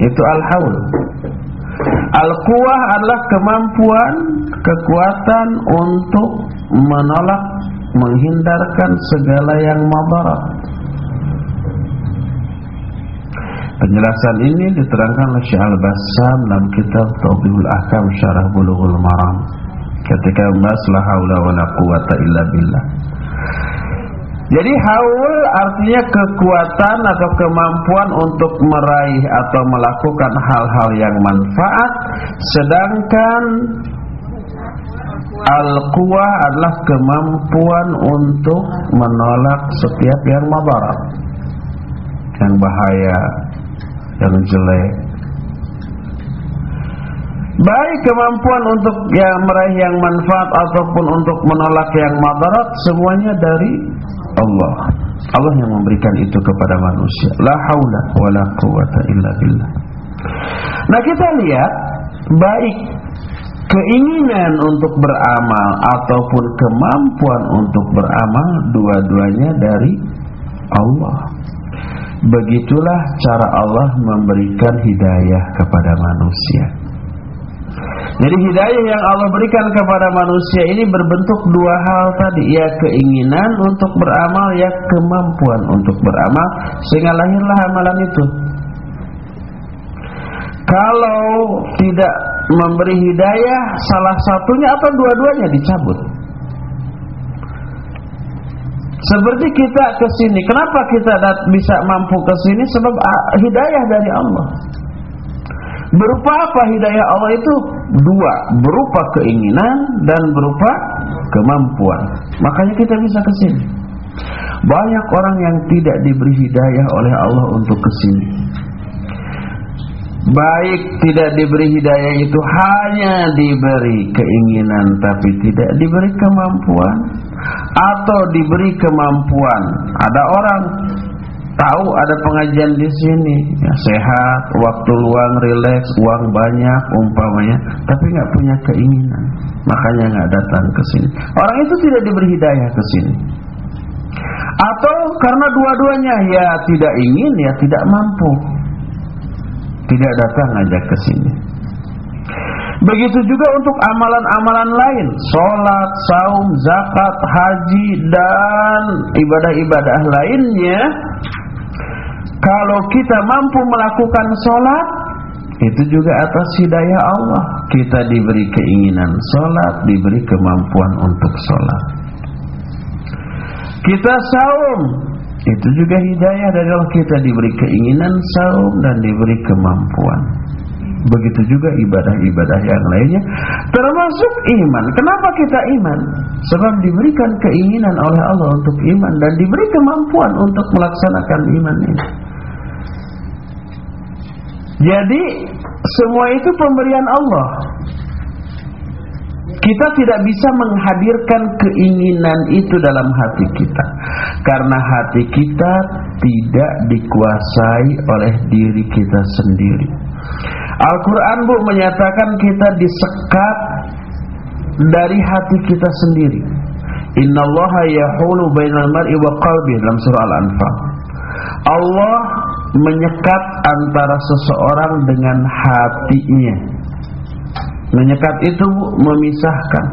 Itu al-haul. Al-quwah adalah kemampuan, kekuatan untuk menolak, menghindarkan segala yang madarat. Penjelasan ini diterangkan oleh Syekh Al-Bassam dalam kitab Tawbihul Ahkam Syarah Bulughul Maram ketika membahas la haula wala quwata illa billah. Jadi haul artinya kekuatan atau kemampuan untuk meraih atau melakukan hal-hal yang manfaat sedangkan al-quwah adalah kemampuan untuk menolak setiap yang madarat yang bahaya yang jelek baik kemampuan untuk yang meraih yang manfaat ataupun untuk menolak yang madarat semuanya dari Allah. Allah yang memberikan itu kepada manusia. La haula wala quwata illa billah. Nah kita lihat baik keinginan untuk beramal ataupun kemampuan untuk beramal dua-duanya dari Allah. Begitulah cara Allah memberikan hidayah kepada manusia. Jadi hidayah yang Allah berikan kepada manusia ini berbentuk dua hal tadi, ya keinginan untuk beramal, ya kemampuan untuk beramal, sehingga lahirlah amalan itu. Kalau tidak memberi hidayah, salah satunya atau dua-duanya dicabut. Seperti kita ke sini, kenapa kita bisa mampu ke sini? Sebab ah, hidayah dari Allah. Berupa apa hidayah Allah itu? Dua, berupa keinginan dan berupa kemampuan. Makanya kita bisa ke sini. Banyak orang yang tidak diberi hidayah oleh Allah untuk ke sini. Baik tidak diberi hidayah itu hanya diberi keinginan tapi tidak diberi kemampuan atau diberi kemampuan. Ada orang tahu ada pengajian di sini, ya, sehat, waktu luang, rileks, uang banyak umpamanya, tapi nggak punya keinginan, makanya nggak datang ke sini. Orang itu tidak diberi hidayah ke sini. Atau karena dua-duanya ya tidak ingin ya tidak mampu. Tidak datang aja ke sini. Begitu juga untuk amalan-amalan lain, sholat, saum, zakat, haji, dan ibadah-ibadah lainnya. Kalau kita mampu melakukan sholat, itu juga atas hidayah Allah. Kita diberi keinginan sholat, diberi kemampuan untuk sholat. Kita saum, itu juga hidayah dari Allah. Kita diberi keinginan saum dan diberi kemampuan. Begitu juga ibadah-ibadah yang lainnya Termasuk iman Kenapa kita iman? Sebab diberikan keinginan oleh Allah untuk iman Dan diberi kemampuan untuk melaksanakan iman ini Jadi Semua itu pemberian Allah kita tidak bisa menghadirkan keinginan itu dalam hati kita Karena hati kita tidak dikuasai oleh diri kita sendiri Al-Quran bu menyatakan kita disekat dari hati kita sendiri. Inna Allah yahulu bainal mar'i wa qalbi dalam surah Al-Anfal. Allah menyekat antara seseorang dengan hatinya. Menyekat itu memisahkan.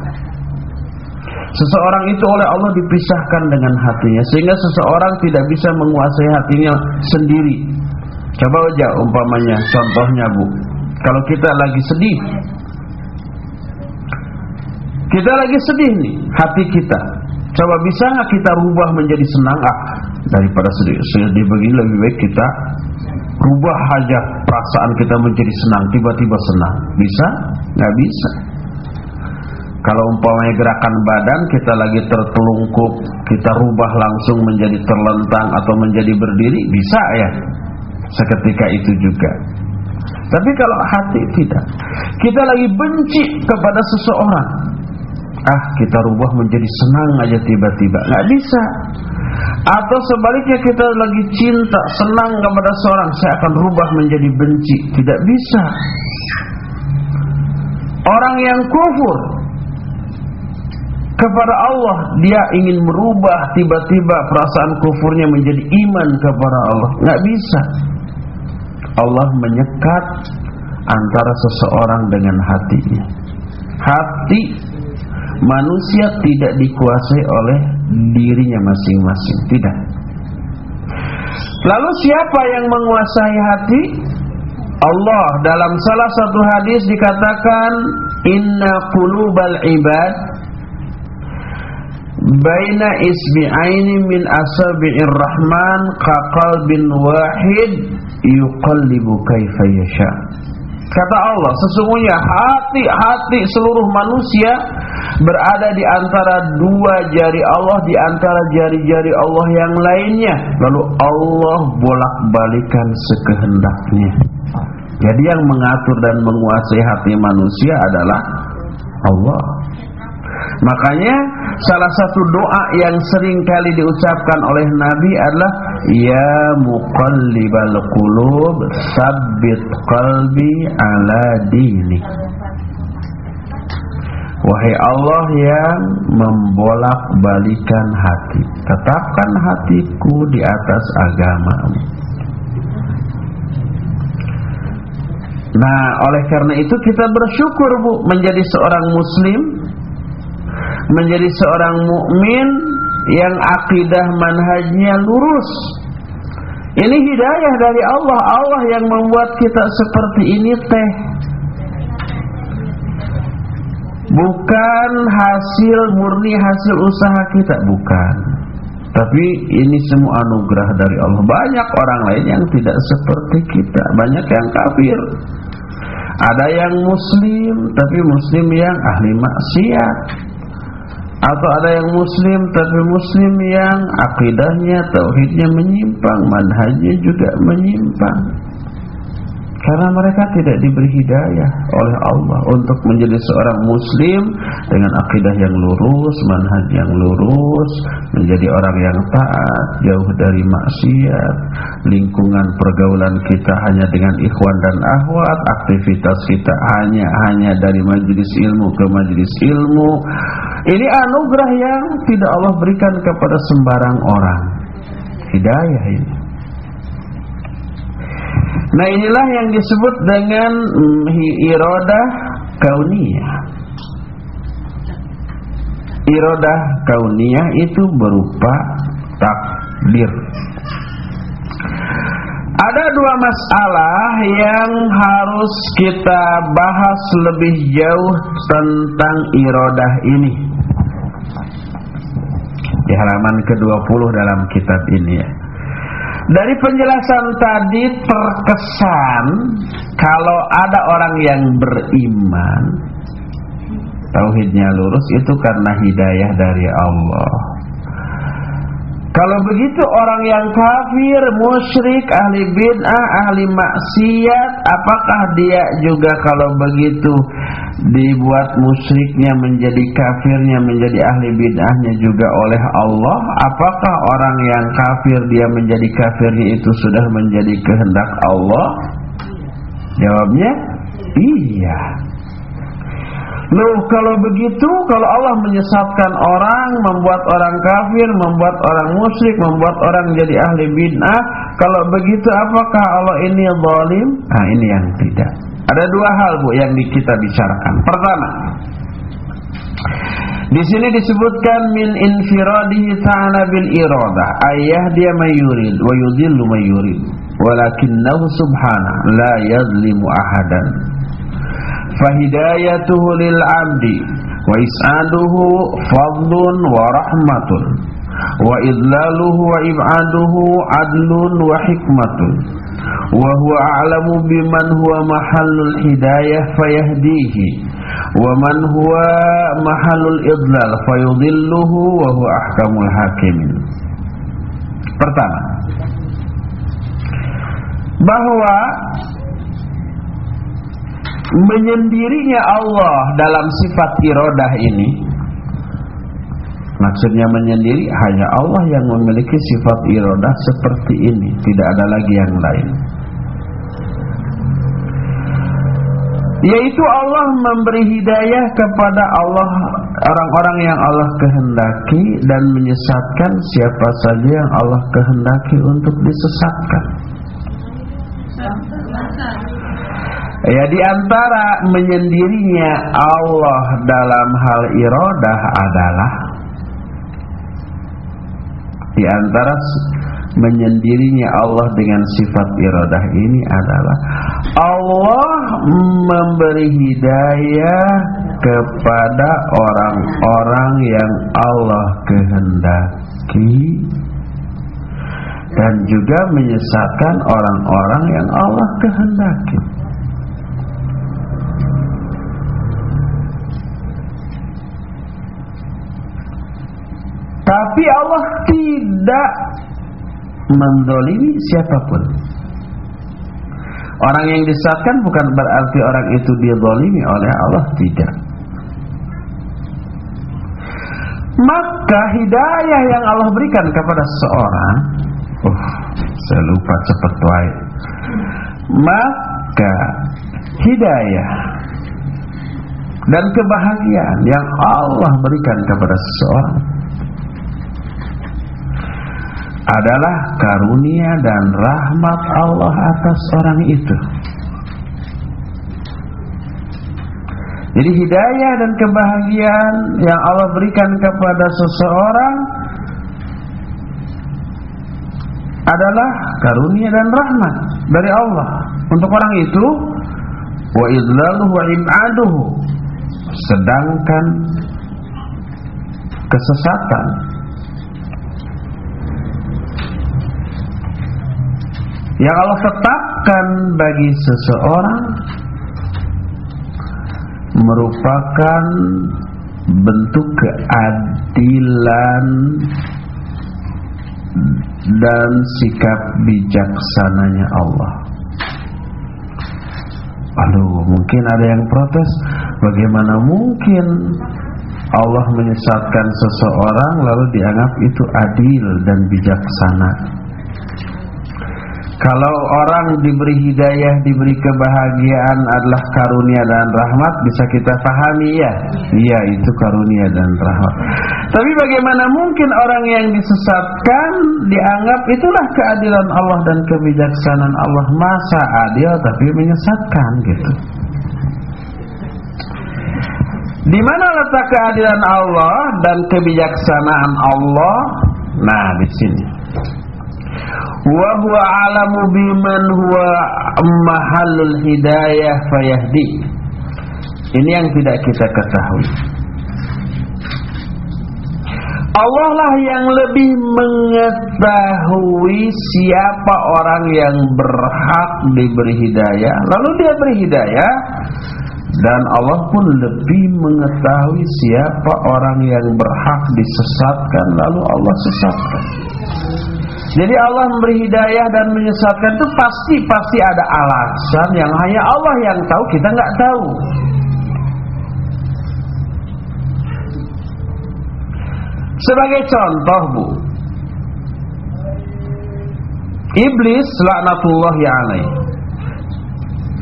Seseorang itu oleh Allah dipisahkan dengan hatinya sehingga seseorang tidak bisa menguasai hatinya sendiri. Coba aja umpamanya contohnya Bu. Kalau kita lagi sedih Kita lagi sedih nih Hati kita Coba bisa nggak kita rubah menjadi senang ah, Daripada sedih, sedih begini lebih baik kita Rubah aja perasaan kita menjadi senang Tiba-tiba senang Bisa? Nggak bisa kalau umpamanya gerakan badan kita lagi tertelungkup, kita rubah langsung menjadi terlentang atau menjadi berdiri, bisa ya? Seketika itu juga. Tapi kalau hati tidak Kita lagi benci kepada seseorang Ah kita rubah menjadi senang aja tiba-tiba Nggak bisa Atau sebaliknya kita lagi cinta, senang kepada seorang, saya akan rubah menjadi benci. Tidak bisa. Orang yang kufur kepada Allah, dia ingin merubah tiba-tiba perasaan kufurnya menjadi iman kepada Allah. Nggak bisa. Allah menyekat antara seseorang dengan hatinya. Hati manusia tidak dikuasai oleh dirinya masing-masing, tidak. Lalu siapa yang menguasai hati? Allah dalam salah satu hadis dikatakan inna qulubal ibad baina isbi'aini min asabi'ir rahman bin wahid yuqallibu kaifa yasha Kata Allah, sesungguhnya hati-hati seluruh manusia berada di antara dua jari Allah, di antara jari-jari Allah yang lainnya. Lalu Allah bolak-balikan sekehendaknya. Jadi yang mengatur dan menguasai hati manusia adalah Allah. Makanya salah satu doa yang sering kali diucapkan oleh Nabi adalah Ya muqallibal qulub sabbit qalbi ala dini Wahai Allah yang membolak-balikan hati Tetapkan hatiku di atas agamamu. Nah oleh karena itu kita bersyukur bu Menjadi seorang muslim menjadi seorang mukmin yang akidah manhajnya lurus. Ini hidayah dari Allah. Allah yang membuat kita seperti ini teh. Bukan hasil murni hasil usaha kita, bukan. Tapi ini semua anugerah dari Allah. Banyak orang lain yang tidak seperti kita, banyak yang kafir. Ada yang muslim, tapi muslim yang ahli maksiat atau ada yang muslim tapi muslim yang akidahnya tauhidnya menyimpang manhajnya juga menyimpang karena mereka tidak diberi hidayah oleh Allah untuk menjadi seorang muslim dengan akidah yang lurus, manhaj yang lurus, menjadi orang yang taat, jauh dari maksiat, lingkungan pergaulan kita hanya dengan ikhwan dan ahwat, aktivitas kita hanya hanya dari majelis ilmu ke majelis ilmu. Ini anugerah yang tidak Allah berikan kepada sembarang orang. Hidayah ini. Nah inilah yang disebut dengan irodah kauniyah. Irodah kauniyah itu berupa takdir. Ada dua masalah yang harus kita bahas lebih jauh tentang irodah ini. Di halaman ke-20 dalam kitab ini ya. Dari penjelasan tadi terkesan kalau ada orang yang beriman tauhidnya lurus itu karena hidayah dari Allah. Kalau begitu orang yang kafir, musyrik, ahli bid'ah, ahli maksiat, apakah dia juga kalau begitu dibuat musyriknya menjadi kafirnya menjadi ahli bid'ahnya juga oleh Allah? Apakah orang yang kafir dia menjadi kafirnya itu sudah menjadi kehendak Allah? Jawabnya iya. Loh kalau begitu Kalau Allah menyesatkan orang Membuat orang kafir Membuat orang musyrik Membuat orang jadi ahli bid'ah Kalau begitu apakah Allah ini zalim? Nah ini yang tidak. Ada dua hal bu yang kita bicarakan. Pertama di sini disebutkan min infiradihi ta'ala bil irada. Ayah dia mayurid wa yudhillu mayurid. Walakinnahu subhana la yadlimu ahadan fahidayatuhu lil abdi wa is'aduhu fadlun wa rahmatun. Wa idlaluhu wa ib'aduhu adlun wa hikmatun. Wa huwa a'lamu biman huwa mahallul hidayah fayahdihi. Wa man huwa mahallul idlal fayudilluhu wa huwa ahkamul hakimin pertama bahwa menyendirinya Allah dalam sifat irodah ini Maksudnya menyendiri hanya Allah yang memiliki sifat irodah seperti ini, tidak ada lagi yang lain. Yaitu Allah memberi hidayah kepada Allah orang-orang yang Allah kehendaki dan menyesatkan siapa saja yang Allah kehendaki untuk disesatkan. Ya di antara menyendirinya Allah dalam hal irodah adalah di antara menyendirinya Allah dengan sifat iradah ini adalah Allah memberi hidayah kepada orang-orang yang Allah kehendaki dan juga menyesatkan orang-orang yang Allah kehendaki. Tapi Allah tidak mendolimi siapa pun. Orang yang disesatkan bukan berarti orang itu didolimi oleh Allah, tidak. Maka hidayah yang Allah berikan kepada seseorang, uh, saya lupa cepat. Maka hidayah dan kebahagiaan yang Allah berikan kepada seseorang adalah karunia dan rahmat Allah atas orang itu. Jadi hidayah dan kebahagiaan yang Allah berikan kepada seseorang adalah karunia dan rahmat dari Allah untuk orang itu wa idlaluhu wa ibaduhu sedangkan kesesatan yang Allah tetapkan bagi seseorang merupakan bentuk keadilan dan sikap bijaksananya Allah. Aduh, mungkin ada yang protes, bagaimana mungkin Allah menyesatkan seseorang lalu dianggap itu adil dan bijaksana? Kalau orang diberi hidayah, diberi kebahagiaan adalah karunia dan rahmat, bisa kita pahami ya. Iya, itu karunia dan rahmat. Tapi bagaimana mungkin orang yang disesatkan dianggap itulah keadilan Allah dan kebijaksanaan Allah masa adil tapi menyesatkan gitu. Di mana letak keadilan Allah dan kebijaksanaan Allah? Nah, di sini wa huwa alamu biman huwa mahallul hidayah fayahdi. Ini yang tidak kita ketahui. Allah lah yang lebih mengetahui siapa orang yang berhak diberi hidayah. Lalu dia beri hidayah. Dan Allah pun lebih mengetahui siapa orang yang berhak disesatkan. Lalu Allah sesatkan jadi Allah memberi hidayah dan menyesatkan itu pasti pasti ada alasan yang hanya Allah yang tahu, kita nggak tahu. Sebagai contoh, Bu. Iblis laknatullahi alaih.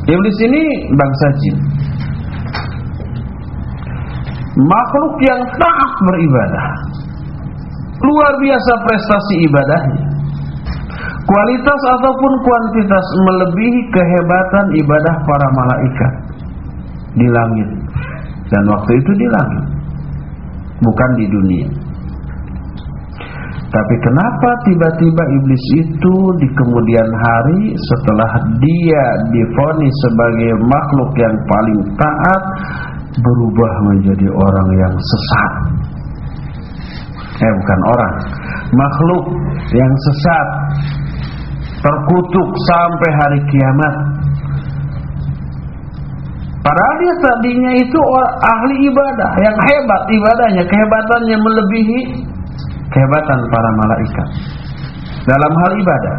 Iblis ini bangsa jin. Makhluk yang taat beribadah. Luar biasa prestasi ibadahnya kualitas ataupun kuantitas melebihi kehebatan ibadah para malaikat. Di langit. Dan waktu itu di langit. Bukan di dunia. Tapi kenapa tiba-tiba iblis itu di kemudian hari setelah dia difonis sebagai makhluk yang paling taat berubah menjadi orang yang sesat? Eh bukan orang. Makhluk yang sesat terkutuk sampai hari kiamat. Padahal dia tadinya itu ahli ibadah yang hebat ibadahnya, kehebatannya melebihi kehebatan para malaikat dalam hal ibadah.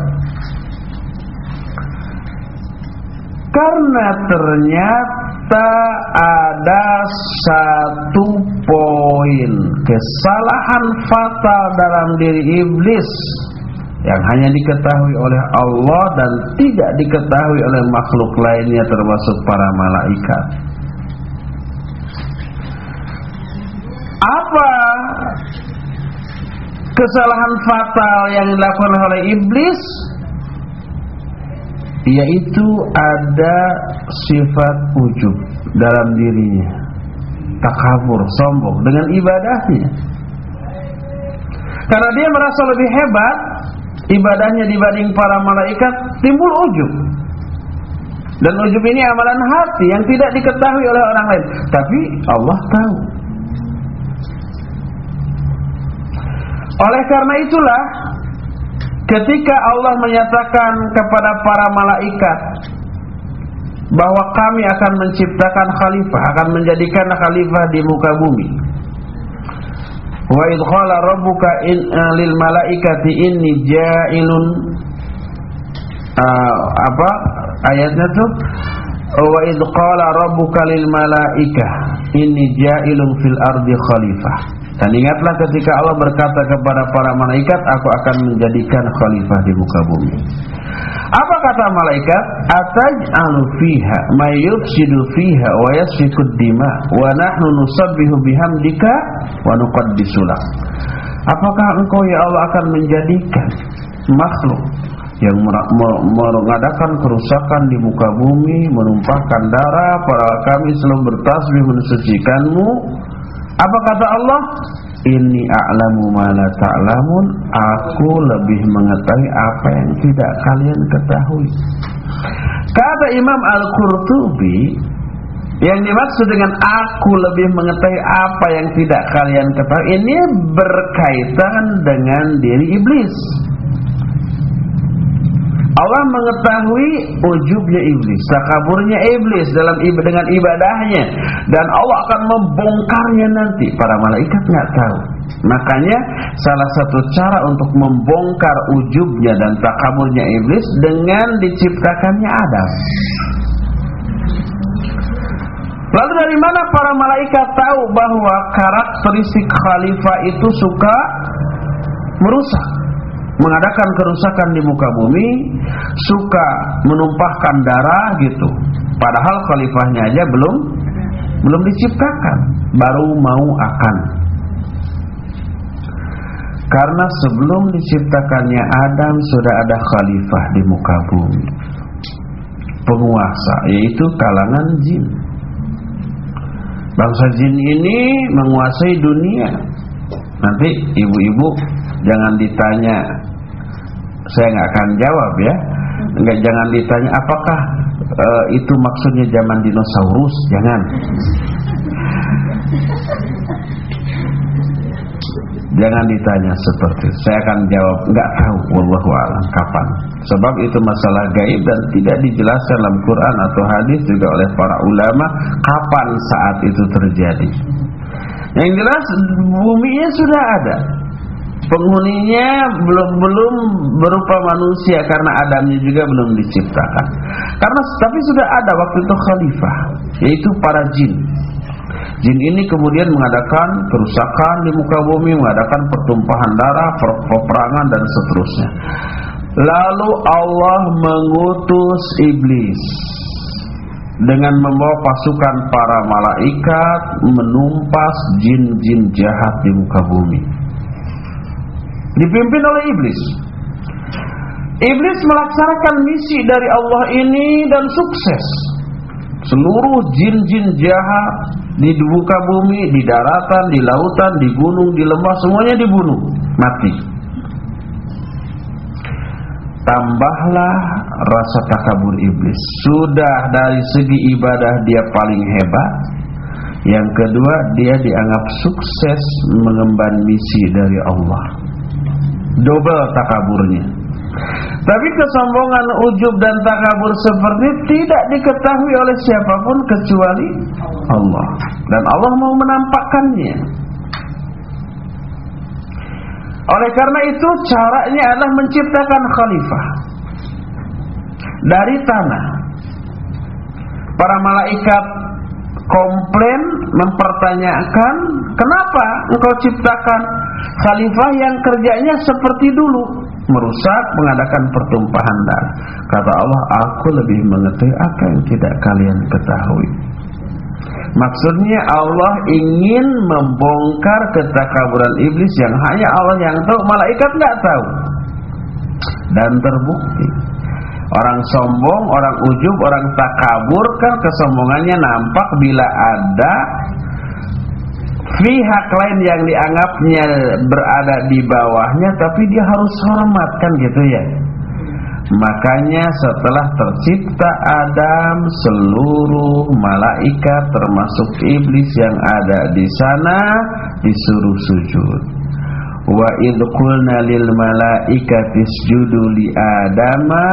Karena ternyata ada satu poin kesalahan fatal dalam diri iblis yang hanya diketahui oleh Allah dan tidak diketahui oleh makhluk lainnya termasuk para malaikat. Apa kesalahan fatal yang dilakukan oleh iblis? Yaitu ada sifat ujub dalam dirinya. Takabur, sombong dengan ibadahnya. Karena dia merasa lebih hebat ibadahnya dibanding para malaikat timbul ujub. Dan ujub ini amalan hati yang tidak diketahui oleh orang lain, tapi Allah tahu. Oleh karena itulah ketika Allah menyatakan kepada para malaikat bahwa kami akan menciptakan khalifah, akan menjadikan khalifah di muka bumi. Wa idh qala rabbuka in uh, lil malaikati inni ja'ilun uh, apa ayatnya tuh wa idh qala rabbuka lil malaikah inni ja'ilun fil ardi khalifah dan ingatlah ketika Allah berkata kepada para malaikat aku akan menjadikan khalifah di muka bumi apa kata malaikat? Ataj'alu fiha may yufsidu fiha wa dima wa nahnu nusabbihu bihamdika wa nuqaddisu. Apakah engkau ya Allah akan menjadikan makhluk yang mengadakan kerusakan di muka bumi, menumpahkan darah, para kami selalu bertasbih mensucikanmu. Apa kata Allah? Ini a'lamu ma la ta'lamun. Aku lebih mengetahui apa yang tidak kalian ketahui. Kata Imam Al-Qurtubi Yang dimaksud dengan aku lebih mengetahui apa yang tidak kalian ketahui Ini berkaitan dengan diri iblis Allah mengetahui ujubnya iblis, takaburnya iblis dalam dengan ibadahnya dan Allah akan membongkarnya nanti. Para malaikat nggak tahu. Makanya salah satu cara untuk membongkar ujubnya dan takaburnya iblis dengan diciptakannya Adam. Lalu dari mana para malaikat tahu bahwa karakteristik khalifah itu suka merusak? Mengadakan kerusakan di muka bumi, suka menumpahkan darah gitu. Padahal khalifahnya aja belum belum diciptakan, baru mau akan. Karena sebelum diciptakannya Adam sudah ada khalifah di muka bumi. Penguasa yaitu kalangan jin. Bangsa jin ini menguasai dunia. Nanti ibu-ibu jangan ditanya saya nggak akan jawab ya. Nggak jangan ditanya apakah uh, itu maksudnya zaman dinosaurus? Jangan. Jangan ditanya seperti itu. saya akan jawab nggak tahu wallahu alam. Kapan? Sebab itu masalah gaib dan tidak dijelaskan dalam Quran atau hadis juga oleh para ulama kapan saat itu terjadi yang jelas buminya sudah ada penghuninya belum belum berupa manusia karena Adamnya juga belum diciptakan. Karena tapi sudah ada waktu itu khalifah, yaitu para jin. Jin ini kemudian mengadakan kerusakan di muka bumi, mengadakan pertumpahan darah, peperangan dan seterusnya. Lalu Allah mengutus iblis dengan membawa pasukan para malaikat menumpas jin-jin jahat di muka bumi dipimpin oleh iblis. Iblis melaksanakan misi dari Allah ini dan sukses. Seluruh jin-jin jahat di muka bumi, di daratan, di lautan, di gunung, di lembah semuanya dibunuh, mati. Tambahlah rasa takabur iblis. Sudah dari segi ibadah dia paling hebat. Yang kedua, dia dianggap sukses mengemban misi dari Allah double takaburnya. Tapi kesombongan ujub dan takabur seperti tidak diketahui oleh siapa pun kecuali Allah. Dan Allah mau menampakkannya. Oleh karena itu caranya adalah menciptakan khalifah dari tanah. Para malaikat komplain, mempertanyakan, kenapa engkau ciptakan khalifah yang kerjanya seperti dulu, merusak, mengadakan pertumpahan darah. Kata Allah, aku lebih mengetahui apa yang tidak kalian ketahui. Maksudnya Allah ingin membongkar ketakaburan iblis yang hanya Allah yang tahu, malaikat nggak tahu. Dan terbukti Orang sombong, orang ujub, orang takabur kan kesombongannya nampak bila ada pihak lain yang dianggapnya berada di bawahnya tapi dia harus hormat kan gitu ya. Makanya setelah tercipta Adam seluruh malaikat termasuk iblis yang ada di sana disuruh sujud. Wa idh qulna lil malaikati isjudu li adama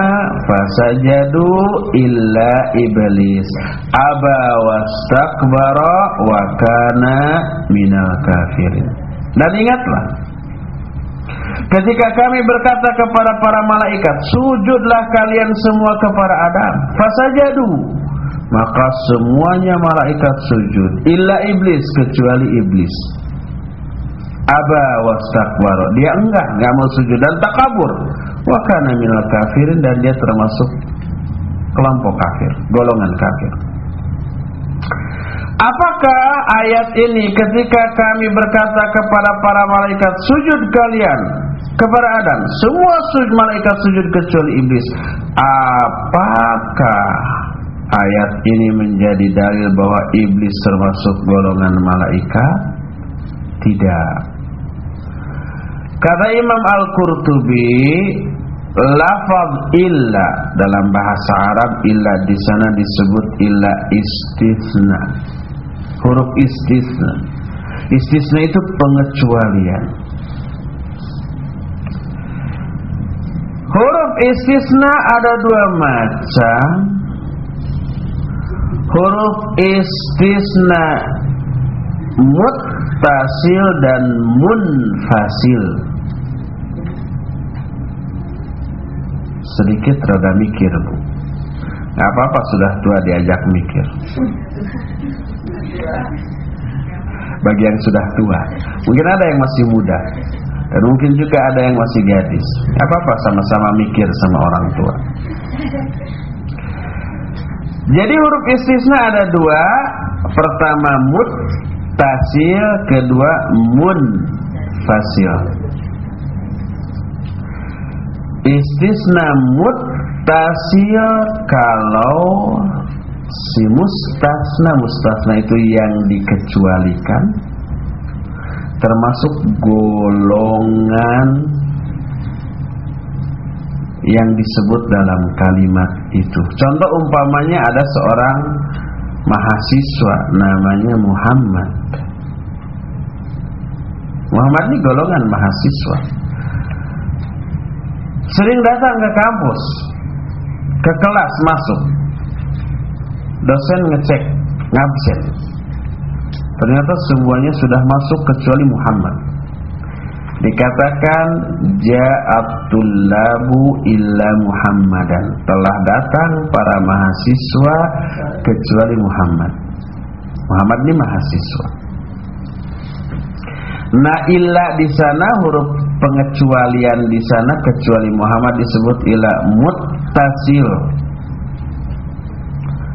fasajadu illa iblis aba wastakbara wa kana minal kafirin. Dan ingatlah Ketika kami berkata kepada para malaikat Sujudlah kalian semua kepada Adam. Fasajadu. Maka semuanya malaikat sujud. Illa iblis kecuali iblis. Aba wastakbara dia enggak enggak mau sujud dan takabur. Wa kana minal kafirin dan dia termasuk kelompok kafir golongan kafir Apakah ayat ini ketika kami berkata kepada para malaikat sujud kalian kepada Adam. Semua sujud malaikat sujud kecuali iblis. Apakah ayat ini menjadi dalil bahwa iblis termasuk golongan malaikat? Tidak. Kata Imam Al-Qurtubi, lafaz illa dalam bahasa Arab illa di sana disebut illa istisna. Huruf istisna. Istisna itu pengecualian. Huruf istisna ada dua macam. Huruf istisna muttasil dan munfasil. sedikit rada mikir bu apa-apa sudah tua diajak mikir Bagi yang sudah tua. Mungkin ada yang masih muda. Dan mungkin juga ada yang masih gadis. Apa-apa sama-sama mikir sama orang tua. Jadi huruf istisna ada dua. Pertama mut Tasil. Kedua mun Fasil Istisna muttasil kalau si mustasna mustasna itu yang dikecualikan termasuk golongan yang disebut dalam kalimat itu. Contoh umpamanya ada seorang mahasiswa namanya Muhammad. Muhammad ini golongan mahasiswa sering datang ke kampus, ke kelas masuk. Dosen ngecek, ngabsen. Ternyata semuanya sudah masuk kecuali Muhammad. Dikatakan ja'atullabu illa Muhammadan. Telah datang para mahasiswa kecuali Muhammad. Muhammad ini mahasiswa. Nah illa di sana huruf pengecualian di sana kecuali Muhammad disebut ila muttasil.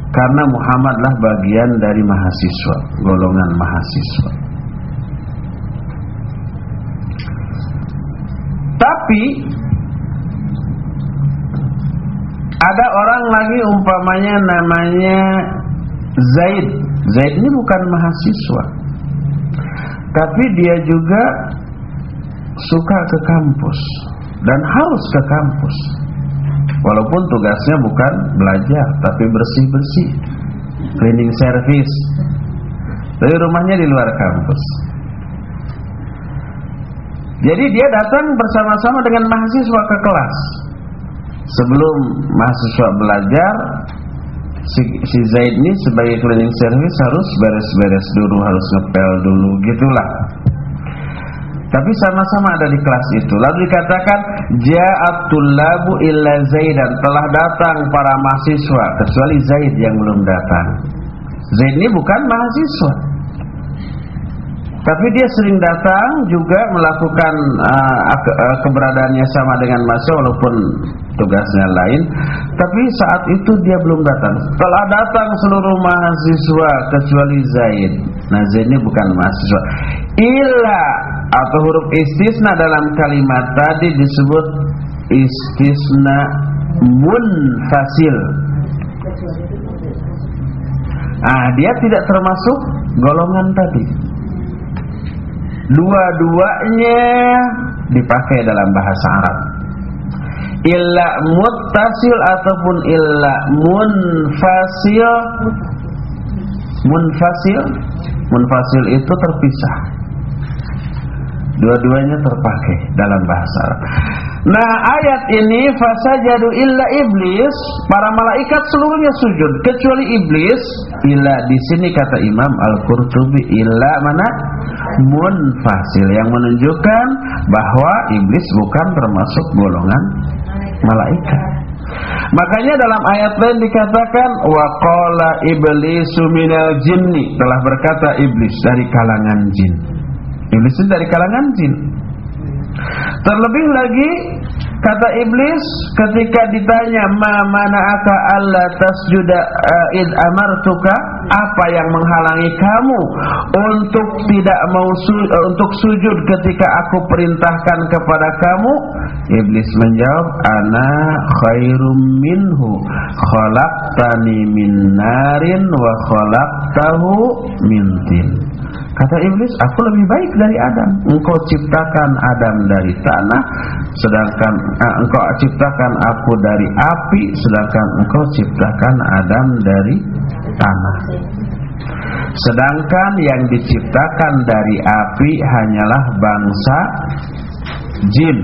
Karena Muhammadlah bagian dari mahasiswa, golongan mahasiswa. Tapi ada orang lagi umpamanya namanya Zaid. Zaid ini bukan mahasiswa. Tapi dia juga suka ke kampus dan harus ke kampus. Walaupun tugasnya bukan belajar tapi bersih-bersih, cleaning service. Tapi rumahnya di luar kampus. Jadi dia datang bersama-sama dengan mahasiswa ke kelas. Sebelum mahasiswa belajar, si, si Zaid ini sebagai cleaning service harus beres-beres dulu, harus ngepel dulu, gitulah. Tapi sama-sama ada di kelas itu. Lalu dikatakan labu illa Zaidan telah datang para mahasiswa kecuali Zaid yang belum datang. Zaid ini bukan mahasiswa. Tapi dia sering datang juga melakukan uh, uh, keberadaannya sama dengan mahasiswa walaupun tugasnya lain. Tapi saat itu dia belum datang. Setelah datang seluruh mahasiswa kecuali Zaid. Nah Zaid ini bukan mahasiswa. Illa atau huruf istisna dalam kalimat tadi disebut istisna munfasil. Ah, dia tidak termasuk golongan tadi. Dua-duanya dipakai dalam bahasa Arab. Illa muttasil ataupun illa munfasil. Munfasil, munfasil itu terpisah. Dua-duanya terpakai dalam bahasa Arab. Nah ayat ini fasajadu illa iblis para malaikat seluruhnya sujud kecuali iblis illa di sini kata Imam Al-Qurtubi illa mana munfasil yang menunjukkan bahwa iblis bukan termasuk golongan malaikat. Makanya dalam ayat lain dikatakan waqala iblisu minal jinni telah berkata iblis dari kalangan jin. Iblis itu dari kalangan jin. Terlebih lagi kata iblis ketika ditanya ma mana'aka alla tasjuda uh, id amartuka? Apa yang menghalangi kamu untuk tidak mau su uh, untuk sujud ketika aku perintahkan kepada kamu? Iblis menjawab ana khairum minhu. Khalaqtani min narin wa khalaqtahu min tin Kata iblis, aku lebih baik dari Adam. Engkau ciptakan Adam dari tanah, sedangkan eh, engkau ciptakan aku dari api, sedangkan engkau ciptakan Adam dari tanah. Sedangkan yang diciptakan dari api hanyalah bangsa jin.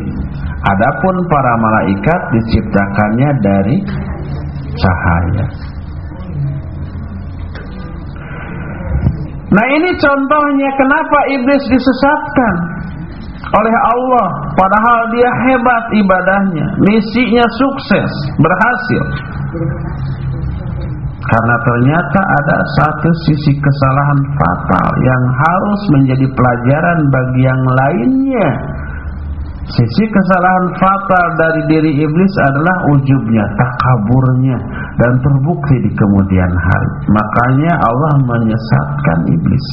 Adapun para malaikat diciptakannya dari cahaya. Nah ini contohnya kenapa iblis disesatkan oleh Allah padahal dia hebat ibadahnya, misinya sukses, berhasil. Karena ternyata ada satu sisi kesalahan fatal yang harus menjadi pelajaran bagi yang lainnya Sisi kesalahan fatal dari diri iblis adalah ujubnya, takaburnya dan terbukti di kemudian hari. Makanya Allah menyesatkan iblis.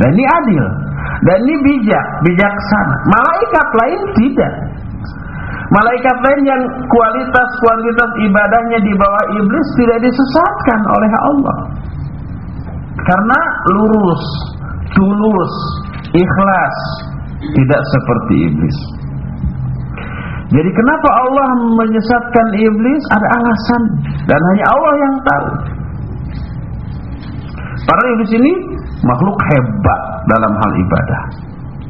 Dan ini adil dan ini bijak, bijaksana. Malaikat lain tidak. Malaikat lain yang kualitas-kualitas ibadahnya di bawah iblis tidak disesatkan oleh Allah. Karena lurus, tulus, ikhlas, tidak seperti iblis. Jadi kenapa Allah menyesatkan iblis? Ada alasan dan hanya Allah yang tahu. Para iblis ini makhluk hebat dalam hal ibadah.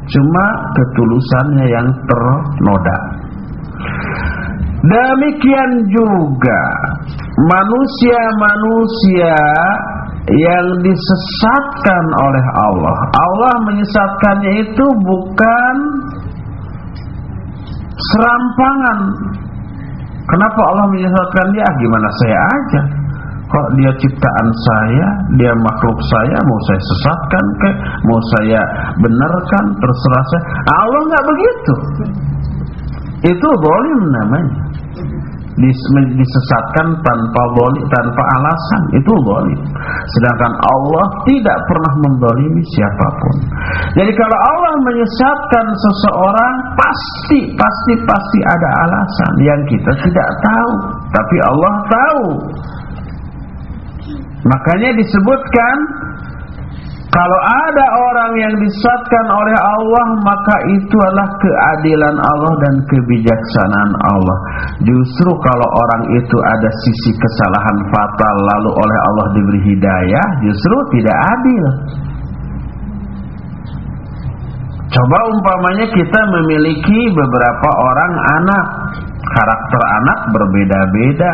Cuma ketulusannya yang ternoda. Demikian juga manusia-manusia yang disesatkan oleh Allah. Allah menyesatkannya itu bukan serampangan. Kenapa Allah menyesatkan dia? Ah, gimana saya aja? Kok dia ciptaan saya, dia makhluk saya, mau saya sesatkan ke, mau saya benarkan, terserah saya. Allah nggak begitu. Itu boleh namanya disesatkan tanpa boleh tanpa alasan. Itu boleh sedangkan Allah tidak pernah mendolimi siapa pun. Jadi kalau Allah menyesatkan seseorang pasti pasti pasti ada alasan yang kita tidak tahu. Tapi Allah tahu. Makanya disebutkan kalau ada orang yang disesatkan oleh Allah Maka itu adalah keadilan Allah dan kebijaksanaan Allah. Justru kalau orang itu ada sisi kesalahan fatal Lalu oleh Allah diberi hidayah Justru tidak adil. Coba umpamanya kita memiliki beberapa orang anak. Karakter anak berbeda-beda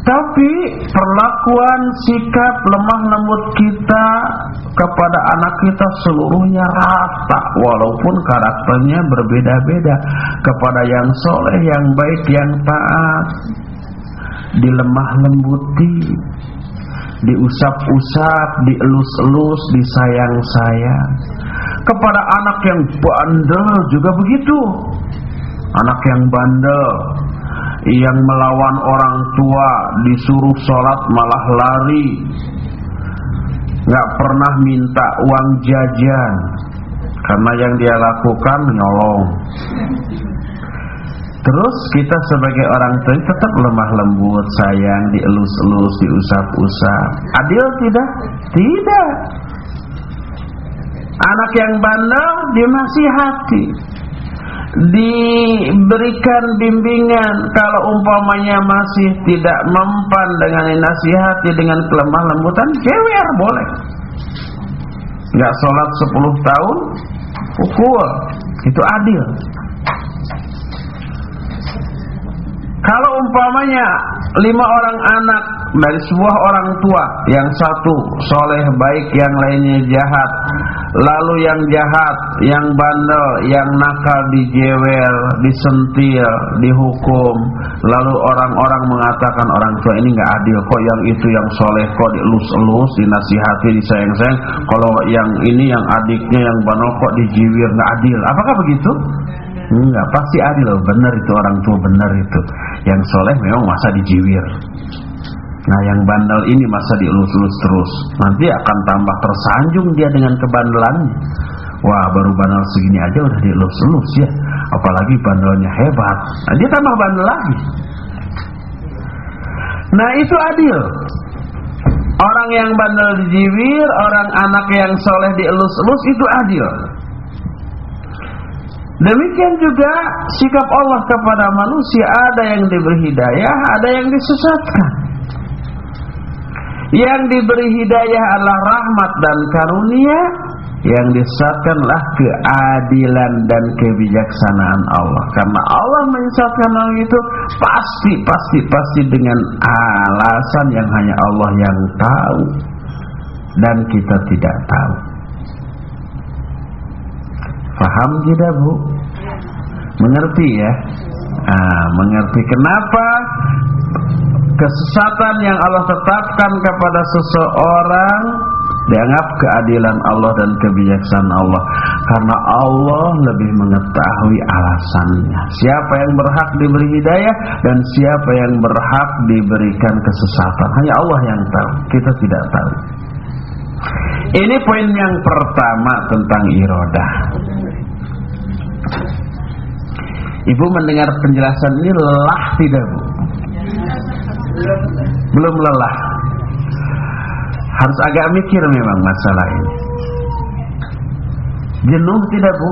tapi perlakuan sikap lemah lembut kita kepada anak kita seluruhnya rata walaupun karakternya berbeda-beda kepada yang soleh, yang baik, yang taat. dilemah lembuti, diusap-usap, dielus-elus, disayang-sayang. Kepada anak yang bandel juga begitu. Anak yang bandel yang melawan orang tua disuruh sholat malah lari nggak pernah minta uang jajan karena yang dia lakukan nyolong Terus kita sebagai orang tua tetap lemah lembut, sayang, dielus-elus, diusap-usap. Adil tidak? Tidak. Anak yang bandel dinasihati. Diberikan bimbingan kalau umpamanya masih tidak mempan dengan dinasihati dengan kelemah lembutan, jewer boleh. Enggak sholat 10 tahun, pukul. Itu adil. Kalau umpamanya lima orang anak dari sebuah orang tua, yang satu soleh baik, yang lainnya jahat, lalu yang jahat, yang bandel, yang nakal dijewer, disentil, dihukum, lalu orang-orang mengatakan orang tua ini nggak adil, kok yang itu yang soleh kok dielus-elus, dinasihati, disayang-sayang, kalau yang ini yang adiknya yang bandel kok dijiwir nggak adil, apakah begitu? Enggak, pasti adil benar itu orang tua benar itu. Yang soleh memang masa dijiwir. Nah yang bandel ini masa dielus-elus terus. Nanti akan tambah tersanjung dia dengan kebandelannya. Wah baru bandel segini aja udah dielus-elus ya. Apalagi bandelnya hebat. Nah dia tambah bandel lagi. Nah itu adil. Orang yang bandel dijiwir, orang anak yang soleh dielus-elus itu adil. Demikian juga sikap Allah kepada manusia ada yang diberi hidayah, ada yang disesatkan. Yang diberi hidayah adalah rahmat dan karunia, yang disesatkanlah keadilan dan kebijaksanaan Allah. Karena Allah menyesatkan orang itu pasti, pasti, pasti dengan alasan yang hanya Allah yang tahu dan kita tidak tahu. Paham tidak bu? Mengerti ya? Ah, mengerti kenapa kesesatan yang Allah tetapkan kepada seseorang dianggap keadilan Allah dan kebijaksanaan Allah. Karena Allah lebih mengetahui alasannya. Siapa yang berhak diberi hidayah dan siapa yang berhak diberikan kesesatan. Hanya Allah yang tahu. Kita tidak tahu. Ini poin yang pertama tentang irodah. Ibu mendengar penjelasan ini lelah tidak bu? Belum lelah Harus agak mikir memang masalah ini Jenuh tidak bu?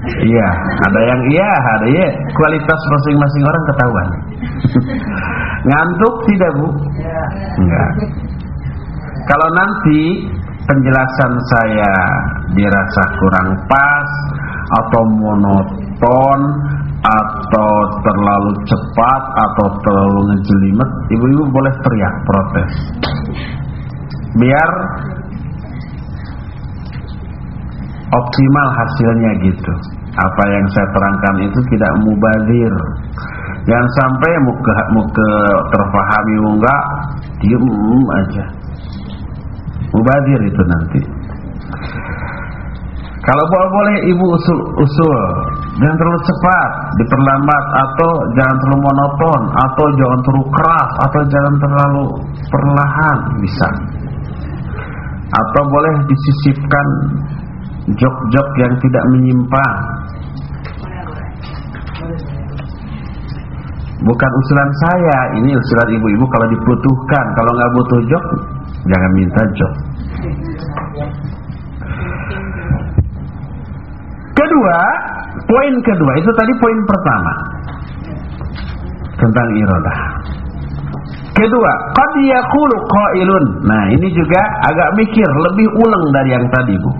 Iya, ada yang iya, ada ya. Kualitas masing-masing orang ketahuan. Ngantuk tidak bu? Enggak. Kalau nanti penjelasan saya dirasa kurang pas atau monoton atau terlalu cepat atau terlalu ngejelimet, ibu-ibu boleh teriak protes. Biar optimal hasilnya gitu. Apa yang saya terangkan itu tidak mubazir. Jangan sampai muka muka terpahami enggak, diem aja. Mubazir itu nanti. Kalau boleh ibu usul-usul Jangan terlalu cepat Diperlambat Atau jangan terlalu monoton Atau jangan terlalu keras Atau jangan terlalu perlahan Bisa. Atau boleh disisipkan Jok-jok yang tidak menyimpang. Bukan usulan saya Ini usulan ibu-ibu. Kalau dibutuhkan Kalau nggak butuh jok Jangan minta jok Kedua, poin kedua itu tadi poin pertama tentang irodah. Kedua, qad yaqulu qailun. Nah, ini juga agak mikir, lebih ulang dari yang tadi, Bu.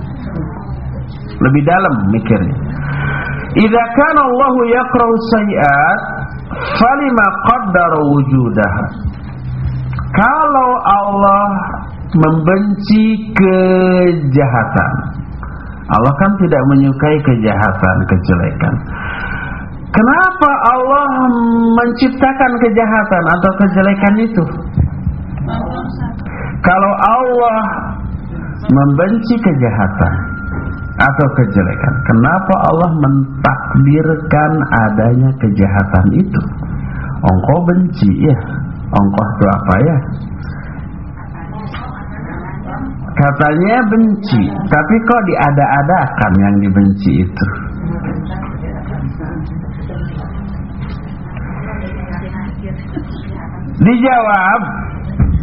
Lebih dalam mikirnya. Idza kana Allah yakrahu sayyi'at, falima qaddara wujudah. Kalau Allah membenci kejahatan, Allah kan tidak menyukai kejahatan, kejelekan. Kenapa Allah menciptakan kejahatan atau kejelekan itu? Kalau Allah membenci kejahatan atau kejelekan, kenapa Allah mentakdirkan adanya kejahatan itu? Ongko benci ya, ongko itu apa ya? Katanya benci, tapi kok diada-adakan yang dibenci itu? Dijawab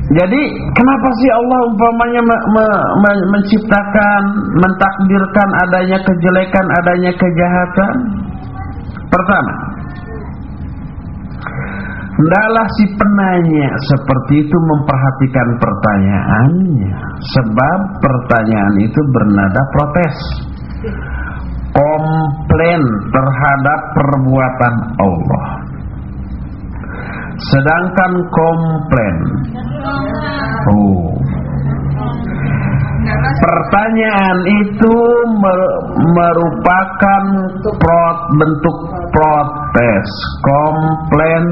jadi kenapa sih Allah umpamanya me, me, me, menciptakan, mentakdirkan adanya kejelekan, adanya kejahatan? Pertama, hendaklah si penanya seperti itu memperhatikan pertanyaannya, sebab pertanyaan itu bernada protes, komplain terhadap perbuatan Allah. Sedangkan komplain. Oh Pertanyaan itu merupakan prot, bentuk protes Komplain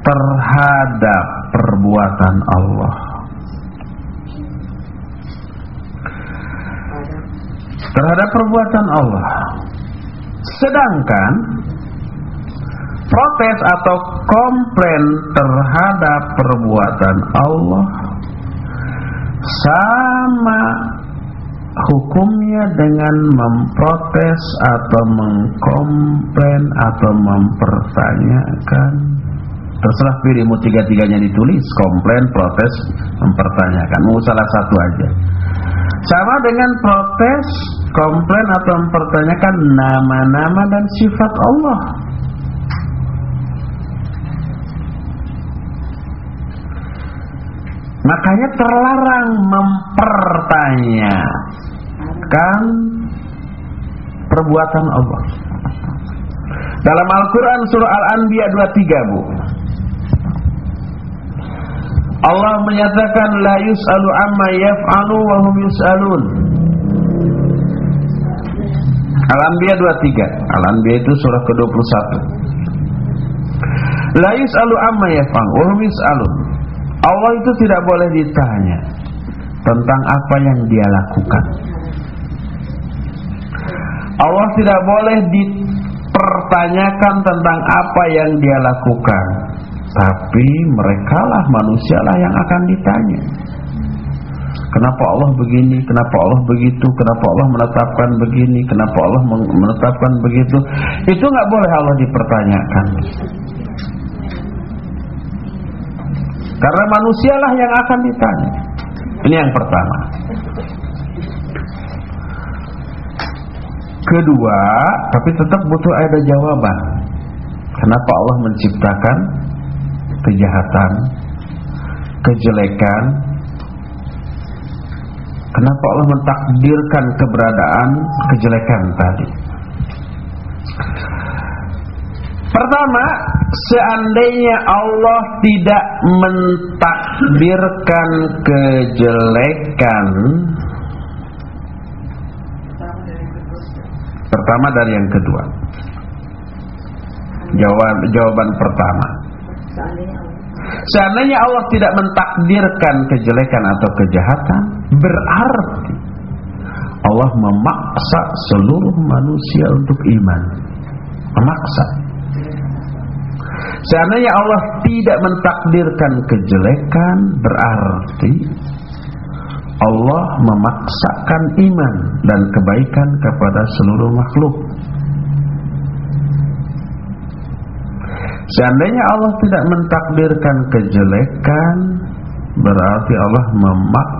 terhadap perbuatan Allah. Terhadap perbuatan Allah. Sedangkan protes atau komplain terhadap perbuatan Allah sama hukumnya dengan memprotes atau mengkomplain atau mempertanyakan. Terserah pilihmu tiga-tiganya ditulis. Komplain, protes, mempertanyakan. Mau salah satu aja. Sama dengan protes, komplain atau mempertanyakan nama-nama dan sifat Allah Makanya terlarang mempertanyakan perbuatan Allah. Dalam Al-Quran surah Al-Anbiya 23 bu. Allah menyatakan La yus'alu amma yaf'alu wa hum yus'alun. Al-Anbiya 23 Al-Anbiya itu surah ke-21 La yus'alu amma yaf'alu wa hum yus'alun Allah itu tidak boleh ditanya tentang apa yang dia lakukan. Allah tidak boleh dipertanyakan tentang apa yang dia lakukan. Tapi merekalah manusialah yang akan ditanya. Kenapa Allah begini? Kenapa Allah begitu? Kenapa Allah menetapkan begini? Kenapa Allah menetapkan begitu? Itu nggak boleh Allah dipertanyakan. Karena manusialah yang akan ditanya. Ini yang pertama. Kedua, tapi tetap butuh ada jawaban. Kenapa Allah menciptakan kejahatan, kejelekan? Kenapa Allah mentakdirkan keberadaan kejelekan tadi? Pertama, seandainya Allah tidak mentakdirkan kejelekan Pertama dari yang kedua. Jawaban, jawaban pertama. Seandainya Allah tidak mentakdirkan kejelekan atau kejahatan Berarti Allah memaksa seluruh manusia untuk iman. Memaksa Seandainya Allah tidak mentakdirkan kejelekan berarti Allah memaksakan iman dan kebaikan kepada seluruh makhluk. Seandainya Allah tidak mentakdirkan kejelekan berarti Allah memaksakan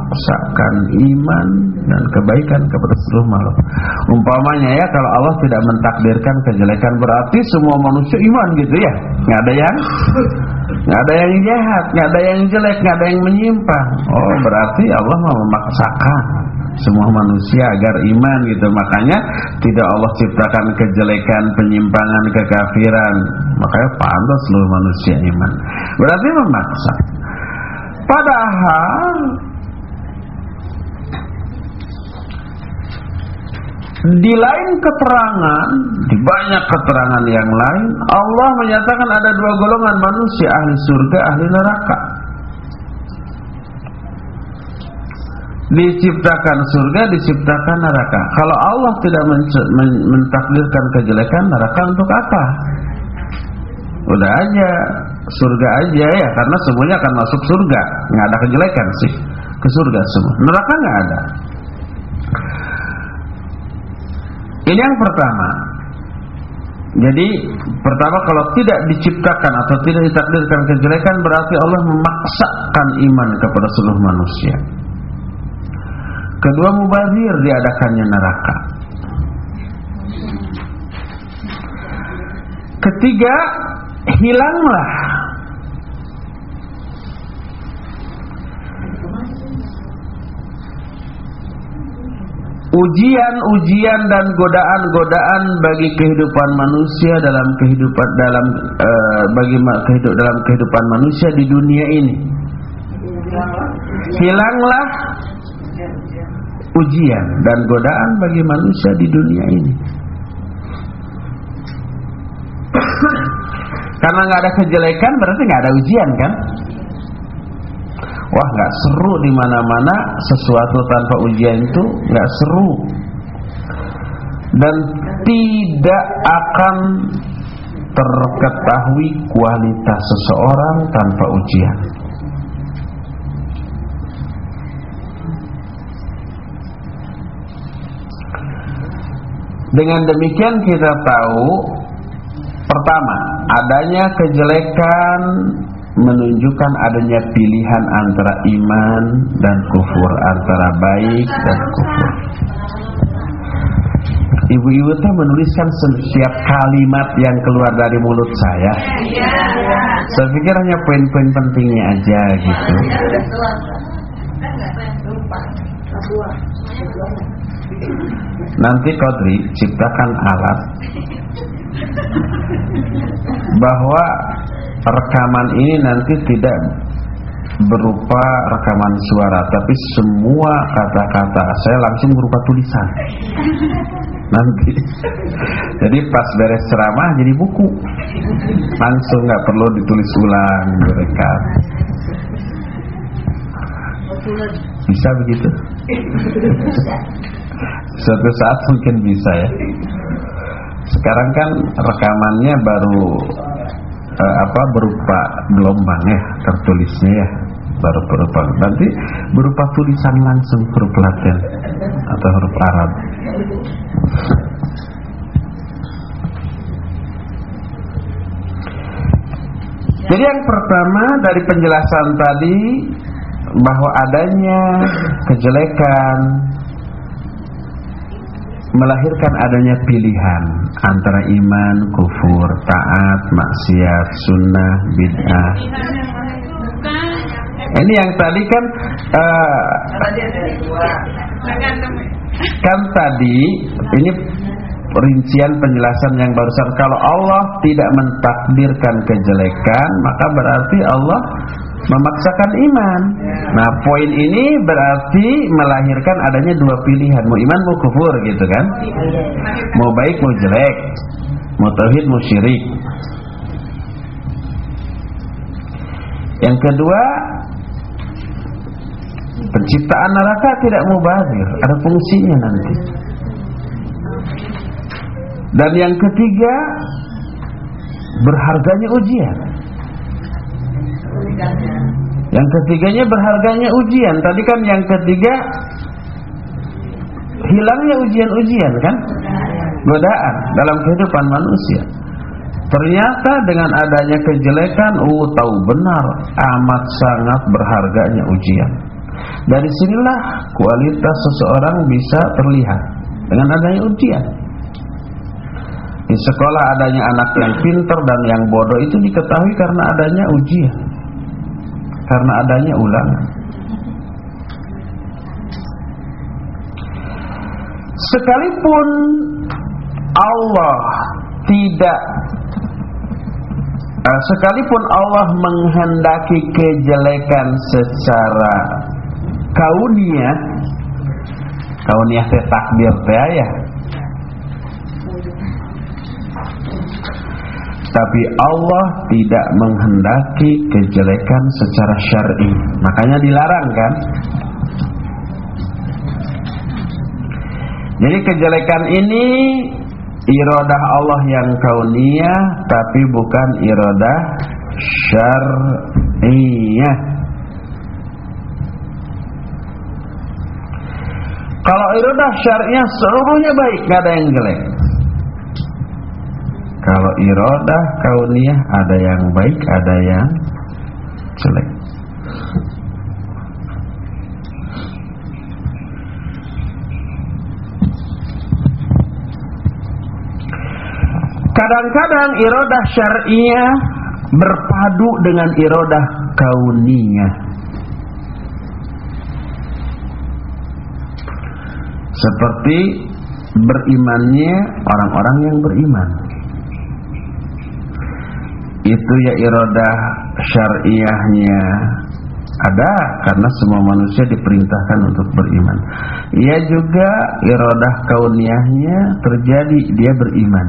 iman dan kebaikan kepada seluruh makhluk. Umpamanya ya kalau Allah tidak mentakdirkan kejelekan berarti semua manusia iman gitu ya. Nggak ada yang nggak ada yang jahat, nggak ada yang jelek, nggak ada yang menyimpang. Oh, berarti Allah memaksakan semua manusia agar iman gitu. Makanya tidak Allah ciptakan kejelekan, penyimpangan, kekafiran. Makanya pantas seluruh manusia iman. Berarti memaksa. Padahal di lain keterangan, di banyak keterangan yang lain, Allah menyatakan ada dua golongan manusia, ahli surga, ahli neraka. Diciptakan surga, diciptakan neraka. Kalau Allah tidak mentakdirkan kejelekan, neraka untuk apa? Udah aja, surga aja ya, karena semuanya akan masuk surga, nggak ada kejelekan sih, ke surga semua. Neraka nggak ada. Ini yang pertama. Jadi pertama kalau tidak diciptakan atau tidak ditakdirkan kejelekan berarti Allah memaksakan iman kepada seluruh manusia. Kedua mubazir diadakannya neraka. Ketiga hilanglah ujian-ujian dan godaan-godaan bagi kehidupan manusia dalam kehidupan dalam uh, bagi kehidup dalam kehidupan manusia di dunia ini. Hilanglah ujian dan godaan bagi manusia di dunia ini. Karena nggak ada kejelekan berarti nggak ada ujian kan? Wah nggak seru di mana-mana sesuatu tanpa ujian itu nggak seru dan tidak akan terketahui kualitas seseorang tanpa ujian. Dengan demikian kita tahu pertama adanya kejelekan menunjukkan adanya pilihan antara iman dan kufur, antara baik dan kufur. Ibu-ibu teh menuliskan setiap kalimat yang keluar dari mulut saya. Saya pikir hanya poin-poin pentingnya aja gitu. Nanti Kodri ciptakan alat bahwa rekaman ini nanti tidak berupa rekaman suara tapi semua kata-kata. Saya langsung berupa tulisan. Nanti. Jadi pas beres ceramah jadi buku. Langsung nggak perlu ditulis ulang mereka bisa begitu? Suatu saat mungkin bisa ya. Sekarang kan rekamannya baru apa berupa gelombang ya tertulisnya ya baru berupa nanti berupa tulisan langsung huruf Latin atau huruf Arab. Jadi yang pertama dari penjelasan tadi bahwa adanya kejelekan melahirkan adanya pilihan antara iman, kufur, taat, maksiat, sunnah, bid'ah. Ini yang tadi kan uh, kan tadi ini rincian penjelasan yang barusan kalau Allah tidak mentakdirkan kejelekan maka berarti Allah memaksakan iman. Nah, poin ini berarti melahirkan adanya dua pilihan, mau iman mau kufur gitu kan? Mau baik mau jelek, mau tauhid mau syirik. Yang kedua, penciptaan neraka tidak mubazir, ada fungsinya nanti. Dan yang ketiga, berharganya ujian. Yang ketiganya berharganya ujian. Tadi kan yang ketiga hilangnya ujian-ujian kan? Godaan dalam kehidupan manusia. Ternyata dengan adanya kejelekan, uh tahu benar amat sangat berharganya ujian. Dari sinilah kualitas seseorang bisa terlihat dengan adanya ujian. Di sekolah adanya anak yang pintar dan yang bodoh itu diketahui karena adanya ujian karena adanya ulangan. Sekalipun Allah tidak uh, sekalipun Allah menghendaki kejelekan secara kauniyah kauniyah teh takdir teh ya tapi Allah tidak menghendaki kejelekan secara syar'i. Makanya dilarang kan? Jadi kejelekan ini iradah Allah yang kauniyah tapi bukan iradah syar'iyah. Kalau iradah syar'iyah seluruhnya baik, gak ada yang jelek. Kalau iradah kauniyah ada yang baik, ada yang jelek. Kadang-kadang irodah syariah berpadu dengan irodah kauniyah. Seperti berimannya orang-orang yang beriman. Itu ya irodah syariahnya ada karena semua manusia diperintahkan untuk beriman. Ia juga irodah kauniyahnya terjadi dia beriman.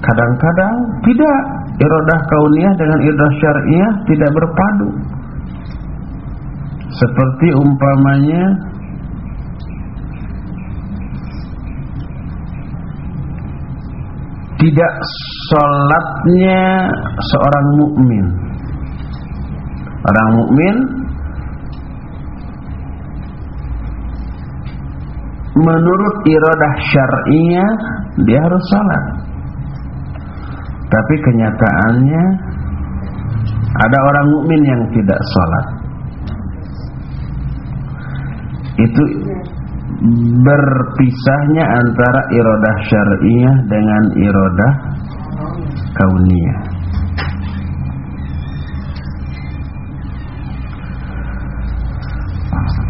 Kadang-kadang tidak irodah kauniyah dengan irodah syariah tidak berpadu. Seperti umpamanya tidak sholatnya seorang mukmin. Orang mukmin menurut iradah syariah dia harus sholat. Tapi kenyataannya ada orang mukmin yang tidak sholat. Itu berpisahnya antara irodah syariah dengan irodah kauniyah.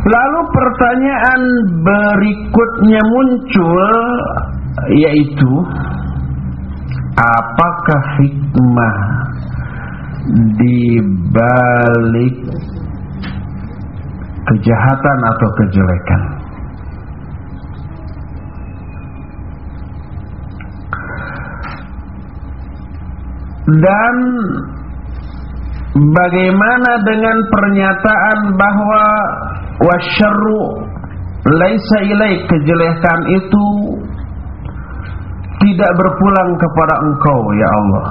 Lalu pertanyaan berikutnya muncul yaitu apakah hikmah di balik kejahatan atau kejelekan? Dan bagaimana dengan pernyataan bahwa wasyarru laisa ilaik kejelekan itu tidak berpulang kepada engkau ya Allah.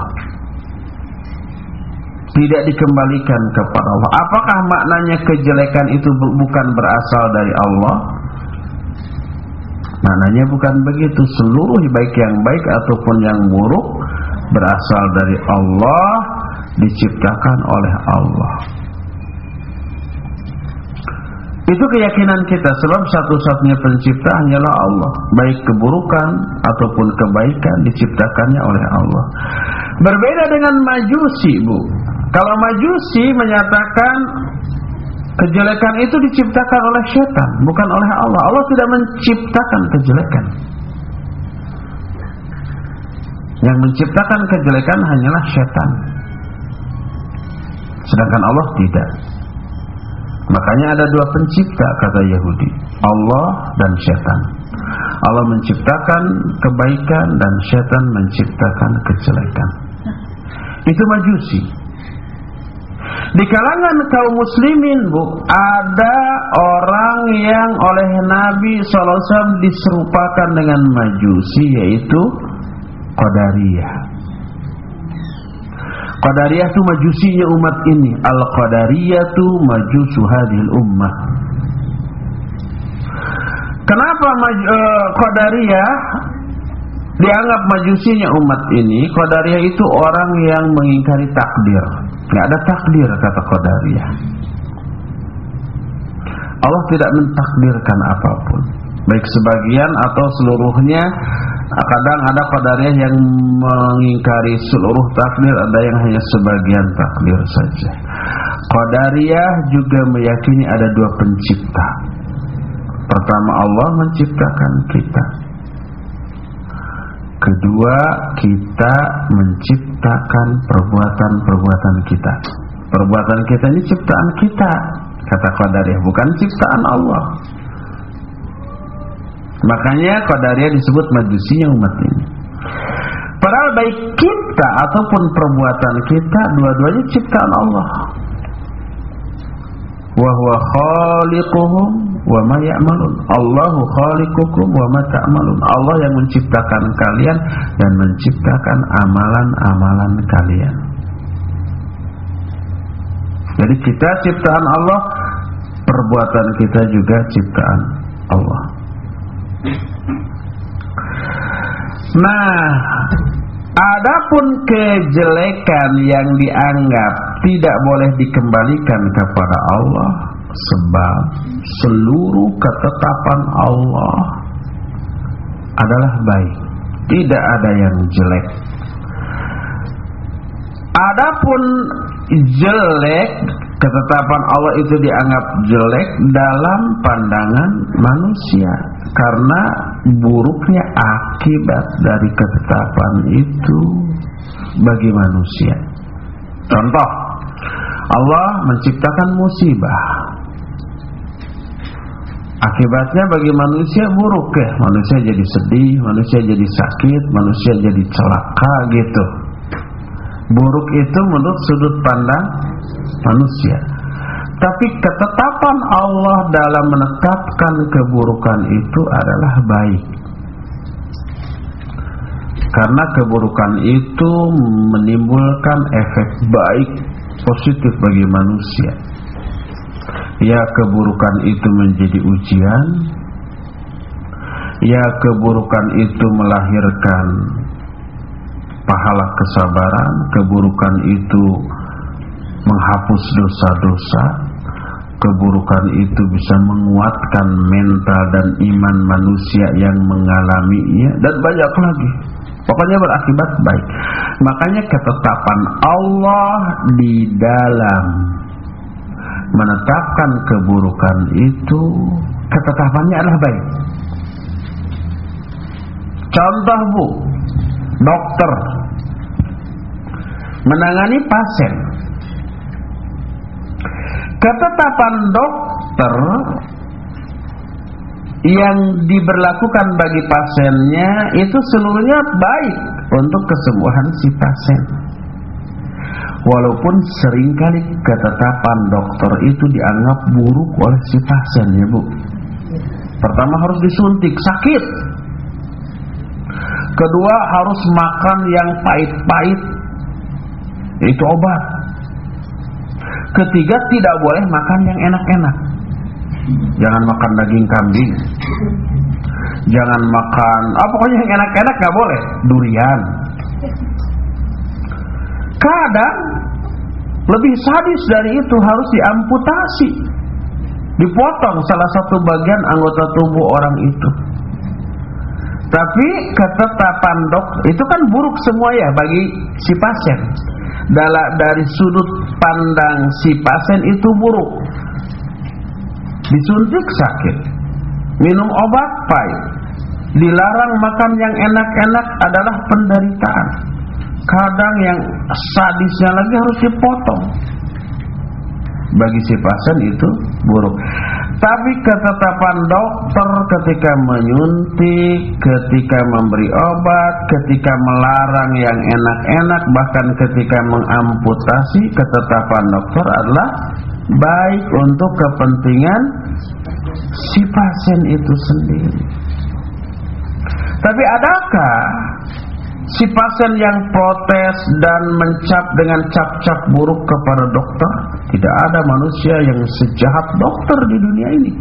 Tidak dikembalikan kepada Allah. Apakah maknanya kejelekan itu bukan berasal dari Allah? Maknanya bukan begitu. Seluruh baik yang baik ataupun yang buruk berasal dari Allah, diciptakan oleh Allah. Itu keyakinan kita sebab satu-satunya pencipta hanyalah Allah. Baik keburukan ataupun kebaikan diciptakannya oleh Allah. Berbeda dengan majusi, Bu. Kalau majusi menyatakan kejelekan itu diciptakan oleh setan, bukan oleh Allah. Allah tidak menciptakan kejelekan. Yang menciptakan kejelekan hanyalah setan. Sedangkan Allah tidak. Makanya ada dua pencipta kata Yahudi, Allah dan setan. Allah menciptakan kebaikan dan setan menciptakan kejelekan. Itu majusi. Di kalangan kaum muslimin bu, ada orang yang oleh Nabi SAW diserupakan dengan majusi yaitu Qadariyah. Qadariyah itu majusinya umat ini. Al-Qadariyah itu majusu hadil ummah. Kenapa maj uh, Qadariyah dianggap majusinya umat ini? Qadariyah itu orang yang mengingkari takdir. Tidak ada takdir kata Qadariyah. Allah tidak mentakdirkan apa pun. Baik sebagian atau seluruhnya Kadang ada qadariyah yang mengingkari seluruh takdir, ada yang hanya sebagian takdir saja. Qadariyah juga meyakini ada dua pencipta. Pertama Allah menciptakan kita. Kedua kita menciptakan perbuatan-perbuatan kita. Perbuatan kita ini ciptaan kita, kata Qadariyah, bukan ciptaan Allah. Makanya Qadariyah disebut majusinya umat ini. Padahal baik kita ataupun perbuatan kita dua-duanya ciptaan Allah. Wa huwa khaliquhum wa ma ya'malun. Allahu khaliqukum wa ma ta'malun. Allah yang menciptakan kalian dan menciptakan amalan-amalan kalian. Jadi kita ciptaan Allah, perbuatan kita juga ciptaan Allah. Nah, adapun kejelekan yang dianggap tidak boleh dikembalikan kepada Allah sebab seluruh ketetapan Allah adalah baik. Tidak ada yang jelek. Adapun jelek ketetapan Allah itu dianggap jelek dalam pandangan manusia karena buruknya akibat dari ketetapan itu bagi manusia. Contoh, Allah menciptakan musibah. Akibatnya bagi manusia buruk ya, manusia jadi sedih, manusia jadi sakit, manusia jadi celaka gitu. Buruk itu menurut sudut pandang manusia. Tapi ketetapan Allah dalam menetapkan keburukan itu adalah baik. Karena keburukan itu menimbulkan efek baik positif bagi manusia. Ya keburukan itu menjadi ujian. Ya keburukan itu melahirkan pahala kesabaran, keburukan itu menghapus dosa-dosa, keburukan itu bisa menguatkan mental dan iman manusia yang mengalaminya dan banyak lagi. Pokoknya berakibat baik. Makanya ketetapan Allah di dalam menetapkan keburukan itu ketetapannya adalah baik. Contoh Bu, dokter menangani pasien. Ketetapan dokter yang diberlakukan bagi pasiennya itu seluruhnya baik untuk kesembuhan si pasien. Walaupun sering kali ketetapan dokter itu dianggap buruk oleh si pasien ya bu. Pertama harus disuntik sakit. Kedua harus makan yang pahit-pahit itu obat. Ketiga tidak boleh makan yang enak-enak. Jangan makan daging kambing. Jangan makan, ah pokoknya yang enak-enak nggak boleh. Durian. Kadang lebih sadis dari itu harus diamputasi. Dipotong salah satu bagian anggota tubuh orang itu. Tapi ketetapan dok itu kan buruk semua ya bagi si pasien. dari sudut pandang si pasien itu buruk. Disuntik sakit, minum obat pahit, dilarang makan yang enak-enak adalah penderitaan. Kadang yang sadisnya lagi harus dipotong. Bagi si pasien itu buruk. Tapi ketetapan dokter ketika menyuntik, ketika memberi obat, ketika melarang yang enak-enak, bahkan ketika mengamputasi, ketetapan dokter adalah baik untuk kepentingan si pasien itu sendiri. Tapi adakah si pasien yang protes dan mencap dengan cap-cap buruk kepada dokter? Tidak ada manusia yang sejahat dokter di dunia ini.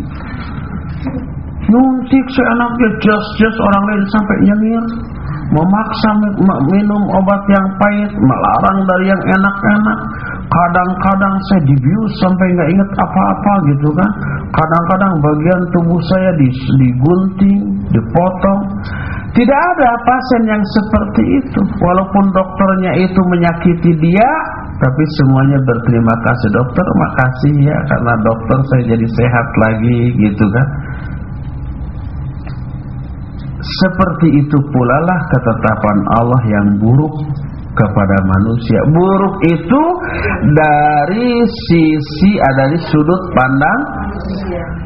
Nuntik seenaknya just-just orang lain sampai nyengir. Memaksa minum obat yang pahit, melarang dari yang enak-enak. Kadang-kadang saya dibius sampai nggak ingat apa-apa gitu kan. Kadang-kadang bagian tubuh saya digunting, dipotong. Tidak ada pasien yang seperti itu. Walaupun dokternya itu menyakiti dia, tapi semuanya berterima kasih dokter, makasih ya karena dokter saya jadi sehat lagi gitu kan. Seperti itu pula lah ketetapan Allah yang buruk kepada manusia. Buruk itu dari sisi ada di sudut pandang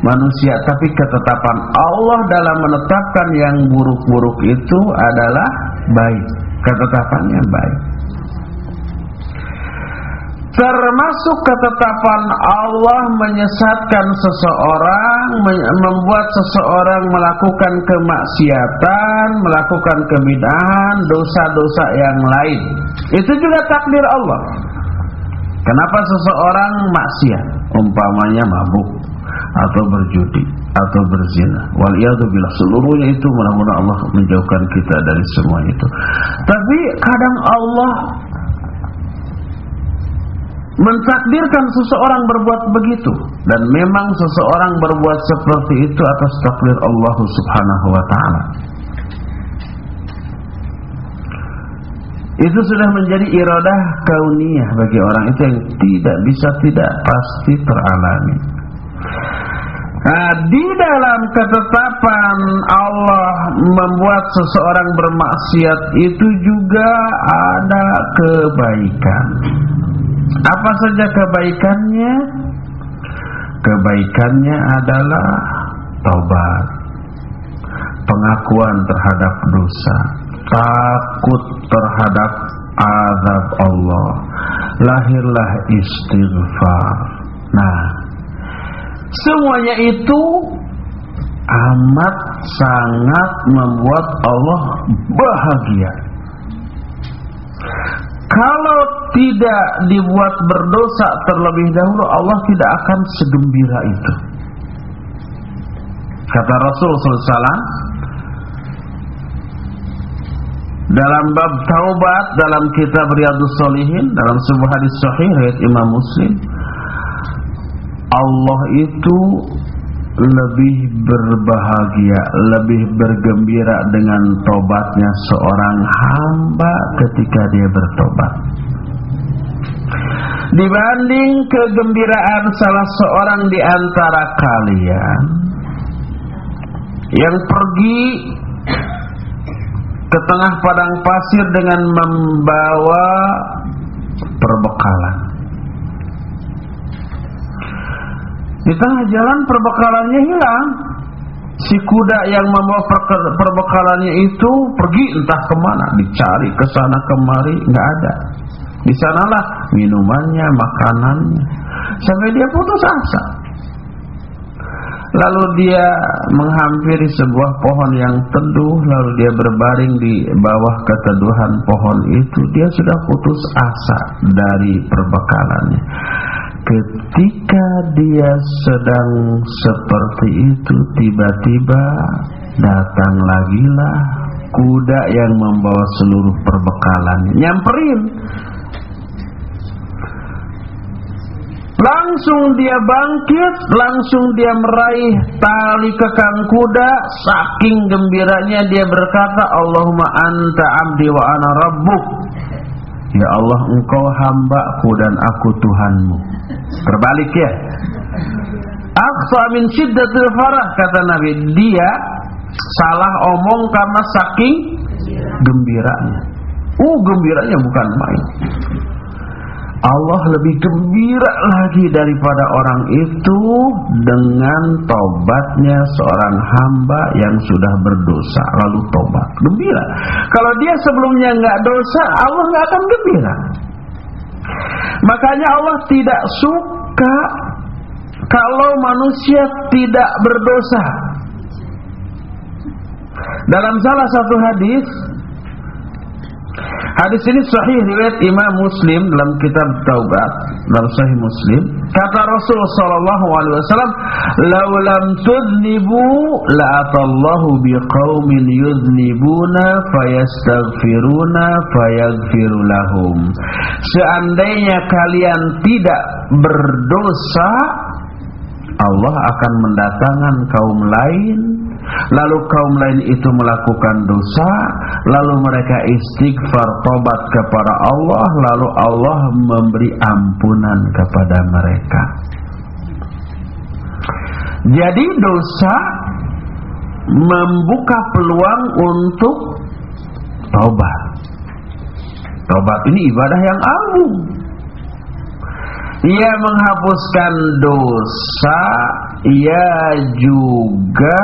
manusia, tapi ketetapan Allah dalam menetapkan yang buruk-buruk itu adalah baik. Ketetapannya baik. Termasuk ketetapan Allah menyesatkan seseorang, membuat seseorang melakukan kemaksiatan, melakukan kebidahan, dosa-dosa yang lain. Itu juga takdir Allah. Kenapa seseorang maksiat? Umpamanya mabuk atau berjudi atau berzina. bila seluruhnya itu mudah-mudahan Allah menjauhkan kita dari semua itu. Tapi kadang Allah mentakdirkan seseorang berbuat begitu dan memang seseorang berbuat seperti itu atas takdir Allah Subhanahu wa taala. Itu sudah menjadi iradah kauniyah bagi orang itu yang tidak bisa tidak pasti teralami. Nah, di dalam ketetapan Allah membuat seseorang bermaksiat itu juga ada kebaikan. Apa saja kebaikannya? Kebaikannya adalah taubat, pengakuan terhadap dosa, takut terhadap azab Allah, lahirlah istighfar. Nah, semuanya itu amat sangat membuat Allah bahagia. Kalau tidak dibuat berdosa terlebih dahulu Allah tidak akan segembira itu. Kata Rasulullah SAW dalam bab taubat dalam kitab Riyadhus Shalihin dalam sebuah hadis sahih riwayat Imam Muslim Allah itu lebih berbahagia, lebih bergembira dengan tobatnya seorang hamba ketika dia bertobat. Dibanding kegembiraan salah seorang di antara kalian yang pergi ke tengah padang pasir dengan membawa perbekalan. Di tengah jalan perbekalannya hilang. Si kuda yang membawa perbekalannya itu pergi entah ke mana, dicari ke sana kemari nggak ada. Di sanalah minumannya, makanannya, sampai dia putus asa. Lalu dia menghampiri sebuah pohon yang teduh Lalu dia berbaring di bawah keteduhan pohon itu Dia sudah putus asa dari perbekalannya Ketika dia sedang seperti itu tiba-tiba datang lagi lah kuda yang membawa seluruh perbekalan nyamperin. Langsung dia bangkit langsung dia meraih tali kekang kuda. Saking gembiranya dia berkata Allahumma anta abdi wa ana rabbuk Ya Allah engkau hambaku dan aku Tuhanmu. Terbalik ya. Aqsa min syiddatil farah kata Nabi. Dia salah omong karena saking gembiranya. Uh gembiranya bukan main Allah lebih gembira lagi daripada orang itu dengan tobatnya seorang hamba yang sudah berdosa lalu tobat. Gembira. Kalau dia sebelumnya nggak dosa, Allah nggak akan gembira. Makanya Allah tidak suka kalau manusia tidak berdosa. Dalam salah satu hadis Hadis ini sahih riwayat Imam Muslim dalam kitab Taubat dalam Sahih Muslim. Kata Rasulullah sallallahu alaihi wasallam, "Law lam tudnibu la atallahu biqaumin yudnibuna fayastaghfiruna fayaghfiru lahum." Seandainya kalian tidak berdosa, Allah akan mendatangkan kaum lain Lalu kaum lain itu melakukan dosa Lalu mereka istighfar tobat kepada Allah Lalu Allah memberi ampunan kepada mereka Jadi dosa Membuka peluang untuk Tobat tobat ini ibadah yang agung. Ia menghapuskan dosa, ia juga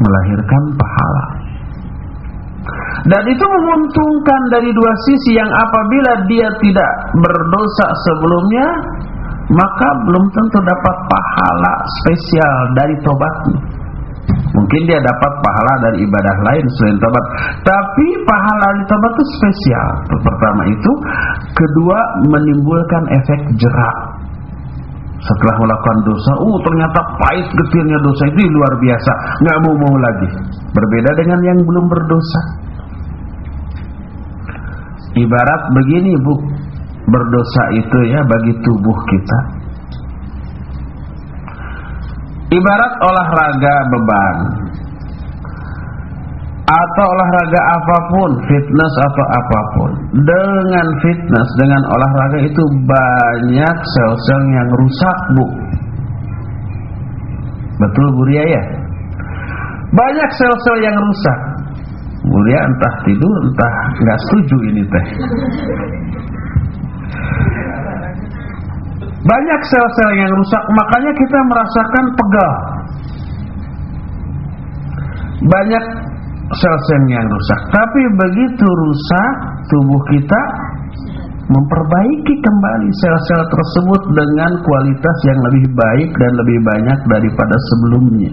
melahirkan pahala. Dan itu menguntungkan dari dua sisi yang apabila dia tidak berdosa sebelumnya, maka belum tentu dapat pahala spesial dari tobatnya. Mungkin dia dapat pahala dari ibadah lain selain tobat. Tapi pahala di tobat itu spesial. Pertama itu, kedua menimbulkan efek jerak. Setelah melakukan dosa, uh ternyata pahit getirnya dosa itu luar biasa, nggak mau mau lagi. Berbeda dengan yang belum berdosa. Ibarat begini bu, berdosa itu ya bagi tubuh kita Ibarat olahraga beban atau olahraga apa pun, fitness atau apa pun. Dengan fitness, dengan olahraga itu banyak sel-sel yang rusak, Bu. Betul Bu Ria ya? Banyak sel-sel yang rusak. Bu Ria entah tidur, entah nggak setuju ini teh. Banyak sel-sel yang rusak, makanya kita merasakan pegal. Banyak sel-sel yang rusak, tapi begitu rusak tubuh kita memperbaiki kembali sel-sel tersebut dengan kualitas yang lebih baik dan lebih banyak daripada sebelumnya.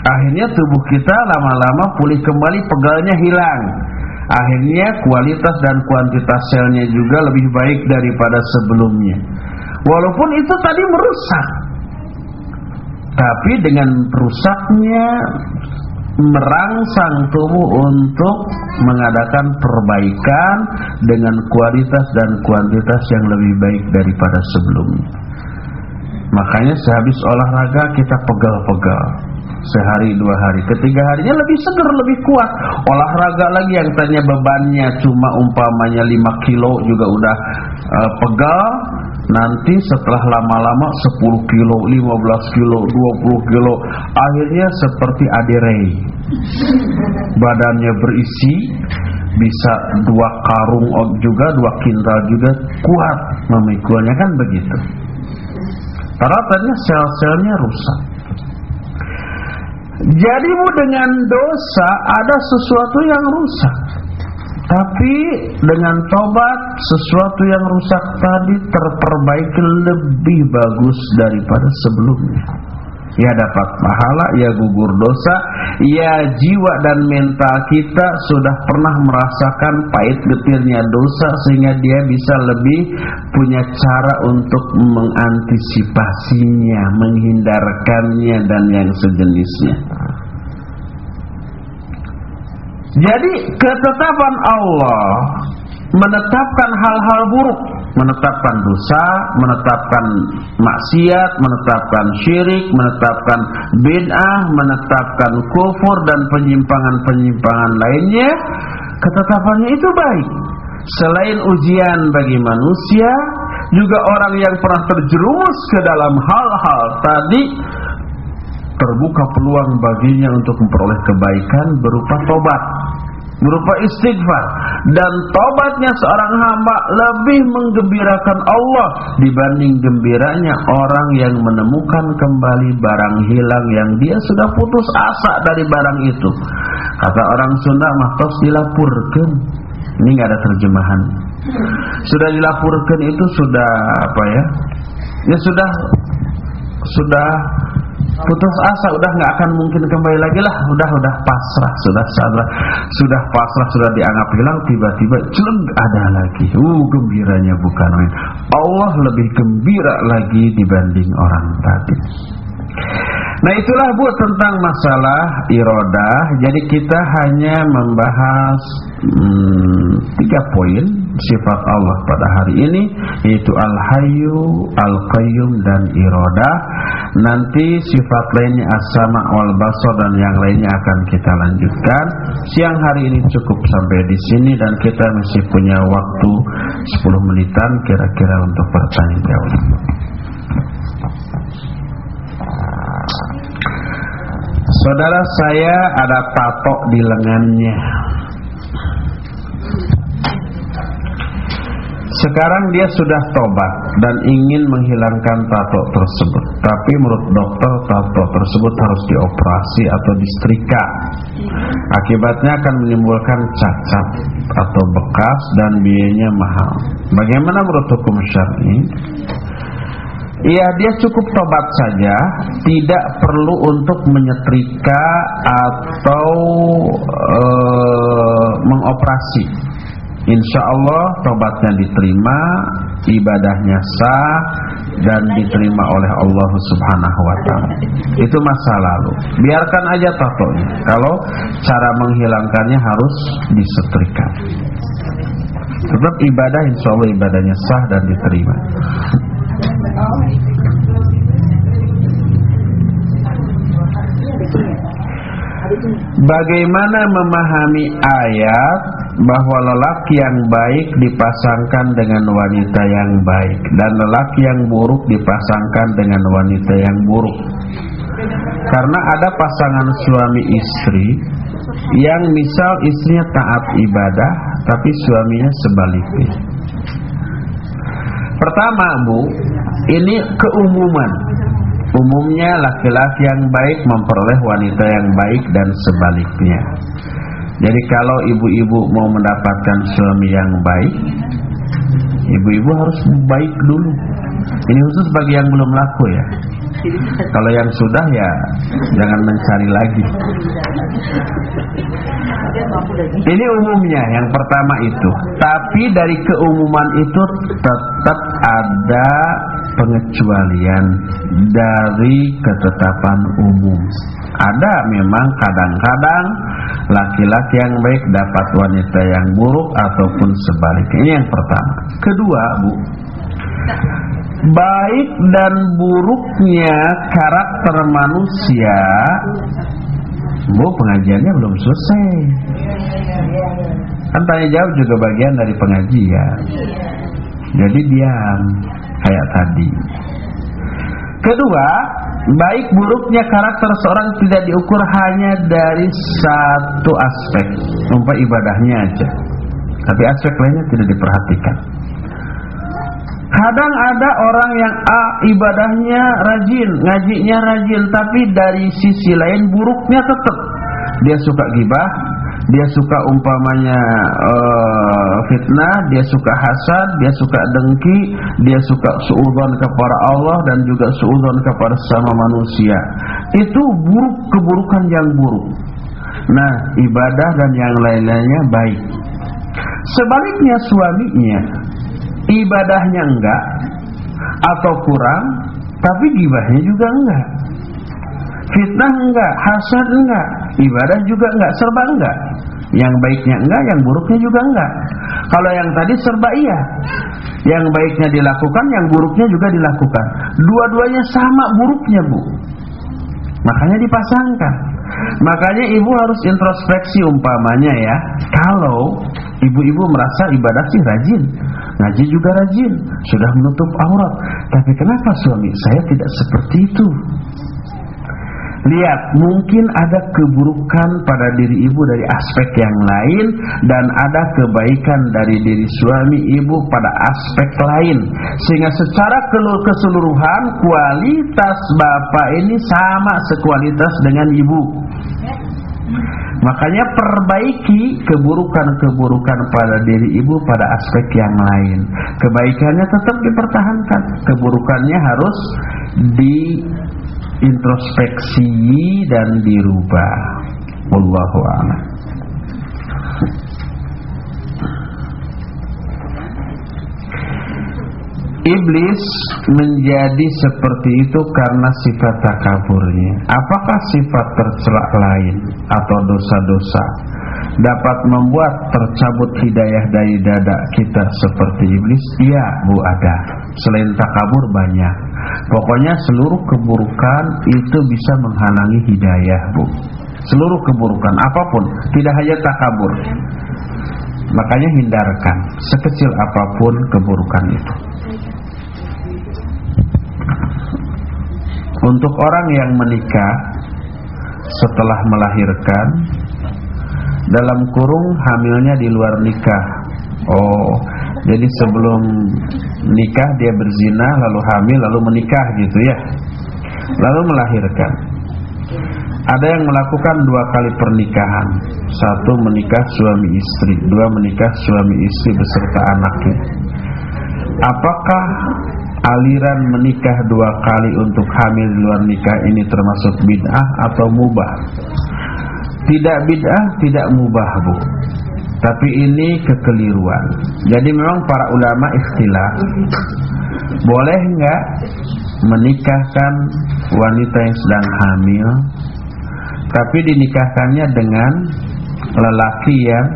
Akhirnya tubuh kita lama-lama pulih kembali, pegalnya hilang. Akhirnya kualitas dan kuantitas selnya juga lebih baik daripada sebelumnya. Walaupun itu tadi merusak. Tapi dengan rusaknya merangsang tubuh untuk mengadakan perbaikan dengan kualitas dan kuantitas yang lebih baik daripada sebelumnya. Makanya sehabis olahraga kita pegal-pegal sehari dua hari. Ketiga harinya lebih seger lebih kuat. Olahraga lagi yang tanya bebannya cuma umpamanya 5 kilo juga udah uh, pegal. Nanti setelah lama-lama 10 kilo 15 kilo 20 kilo akhirnya seperti adirei badannya berisi bisa dua karung juga dua kintal juga kuat. Memikulnya kan begitu. Karena sel-selnya rusak Jadimu dengan dosa ada sesuatu yang rusak. Tapi dengan tobat sesuatu yang rusak tadi terperbaiki lebih bagus daripada sebelumnya ya dapat pahala, ya gugur dosa, ya jiwa dan mental kita sudah pernah merasakan pahit getirnya dosa sehingga dia bisa lebih punya cara untuk mengantisipasinya, menghindarkannya dan yang sejenisnya. Jadi ketetapan Allah menetapkan hal-hal buruk menetapkan dosa, menetapkan maksiat, menetapkan syirik, menetapkan bid'ah, menetapkan kufur dan penyimpangan-penyimpangan lainnya, ketetapannya itu baik. Selain ujian bagi manusia, juga orang yang pernah terjerumus ke dalam hal-hal tadi terbuka peluang baginya untuk memperoleh kebaikan berupa tobat berupa istighfar dan tobatnya seorang hamba lebih menggembirakan Allah dibanding gembiranya orang yang menemukan kembali barang hilang yang dia sudah putus asa dari barang itu. Kata orang Sunda mahtos dilapurkan. Ini nggak ada terjemahan. Sudah dilapurkan itu sudah apa ya? Ya sudah sudah putus asa udah nggak akan mungkin kembali lagi lah. Udah udah pasrah sudah sadar sudah pasrah sudah dianggap hilang tiba-tiba celeng ada lagi. Uh gembiranya bukan main. Allah lebih gembira lagi dibanding orang tadi Nah itulah Bu tentang masalah irodah. Jadi kita hanya membahas hmm, tiga poin sifat Allah pada hari ini Yaitu Al-Hayyu, Al-Qayyum dan irodah. Nanti sifat lainnya As-Sama wal dan yang lainnya akan kita lanjutkan. Siang hari ini cukup sampai di sini Dan kita masih punya waktu 10 menitan kira-kira untuk bertanya jawab Saudara saya ada tato di lengannya Sekarang dia sudah tobat dan ingin menghilangkan tato tersebut. Tapi menurut dokter tato tersebut harus dioperasi atau disetrika. Akibatnya akan menimbulkan cacat atau bekas dan biayanya mahal. Bagaimana menurut hukum syar'i? Ya dia cukup tobat saja. Tidak perlu untuk menyetrika Atau uh, Mengoperasi. Insya Allah tobatnya diterima Ibadahnya sah Dan diterima oleh Allah subhanahu wa ta'ala. Itu masa lalu. Biarkan aja tatonya Kalau cara menghilangkannya harus disetrika. Tetap ibadah insya Allah ibadahnya sah dan diterima Bagaimana memahami ayat bahwa lelaki yang baik dipasangkan dengan wanita yang baik dan lelaki yang buruk dipasangkan dengan wanita yang buruk? Karena ada pasangan suami istri yang misal istrinya taat ibadah tapi suaminya sebaliknya. Pertama, Bu, ini keumuman. Umumnya laki-laki yang baik memperoleh wanita yang baik dan sebaliknya. Jadi kalau ibu-ibu mau mendapatkan suami yang baik, ibu-ibu harus baik dulu. Ini khusus bagi yang belum laku ya. Kalau yang sudah ya jangan mencari lagi. Ini umumnya yang pertama itu. Tapi dari keumuman itu tetap ada pengecualian dari ketetapan umum. Ada memang kadang-kadang laki-laki yang baik dapat wanita yang buruk ataupun sebaliknya. Ini yang pertama. Kedua, Bu, baik dan buruknya karakter manusia Bu pengajiannya belum selesai. Kan tanya jawab juga bagian dari pengajian. Jadi diam Kayak tadi. Kedua Baik buruknya karakter seorang tidak diukur hanya dari satu aspek. Umpah ibadahnya aja. Tapi aspek lainnya tidak diperhatikan Kadang ada orang yang A ibadahnya rajin, ngajinya rajin, tapi dari sisi lain buruknya tetap. Dia suka gibah, dia suka umpamanya uh, fitnah, dia suka hasad, dia suka dengki, dia suka suudzon kepada Allah dan juga suudzon kepada sama manusia. Itu buruk keburukan yang buruk. Nah, ibadah dan yang lain-lainnya baik. Sebaliknya suaminya ibadahnya enggak atau kurang tapi gibahnya juga enggak. Fitnah enggak hasad enggak ibadah juga enggak serba enggak. Yang baiknya enggak yang buruknya juga enggak. Kalau yang tadi serba iya. Yang baiknya dilakukan yang buruknya juga dilakukan. Dua-duanya sama buruknya bu. Makanya dipasangkan. Makanya ibu harus introspeksi umpamanya ya. Kalau ibu-ibu merasa ibadah sih rajin Ngaji juga rajin, sudah menutup aurat. Tapi kenapa suami saya tidak seperti itu? Lihat, mungkin ada keburukan pada diri ibu dari aspek yang lain dan ada kebaikan dari diri suami ibu pada aspek lain. Sehingga secara keseluruhan kualitas bapak ini sama sekualitas dengan ibu. Makanya perbaiki keburukan-keburukan pada diri ibu pada aspek yang lain. Kebaikannya tetap dipertahankan, keburukannya harus diintrospeksi dan dirubah. Wallahu a'lam. Iblis menjadi seperti itu karena sifat takaburnya. Apakah sifat tercelak lain atau dosa-dosa dapat membuat tercabut hidayah dari dada kita seperti iblis? Iya, Bu ada. Selain takabur banyak. Pokoknya seluruh keburukan itu bisa menghalangi hidayah, Bu. Seluruh keburukan apa pun, tidak hanya takabur. Makanya hindarkan sekecil apa pun keburukan itu. Untuk orang yang menikah setelah melahirkan dalam kurung hamilnya di luar nikah. Oh, Jadi sebelum nikah dia berzina lalu hamil lalu menikah gitu ya. Lalu melahirkan. Ada yang melakukan dua kali pernikahan. Satu menikah suami istri, dua menikah suami istri beserta anaknya. Apakah aliran menikah dua kali untuk hamil di luar nikah ini termasuk bid'ah atau mubah? Tidak bid'ah, tidak mubah, Bu. Tapi ini kekeliruan. Jadi memang para ulama ikhtilaf. Boleh enggak menikahkan wanita yang sedang hamil tapi dinikahkannya dengan lelaki yang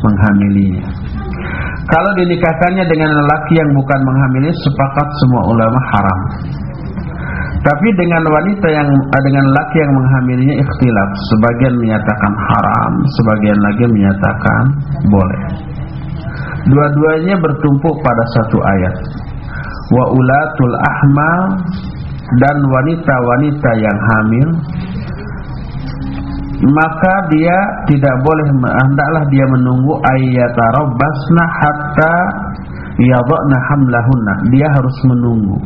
menghamilinya. Kalau dinikahkannya dengan lelaki yang bukan menghamili sepakat semua ulama haram. Tapi dengan wanita yang eh, dengan laki yang menghamilinya ikhtilaf. Sebagian menyatakan haram, sebagian lagi menyatakan boleh. Dua-duanya bertumpuk pada satu ayat. Wa ulatul ahmal dan wanita-wanita yang hamil maka dia tidak boleh hendaklah dia menunggu ayyatarabbasna hatta yadhna hamlahunna dia harus menunggu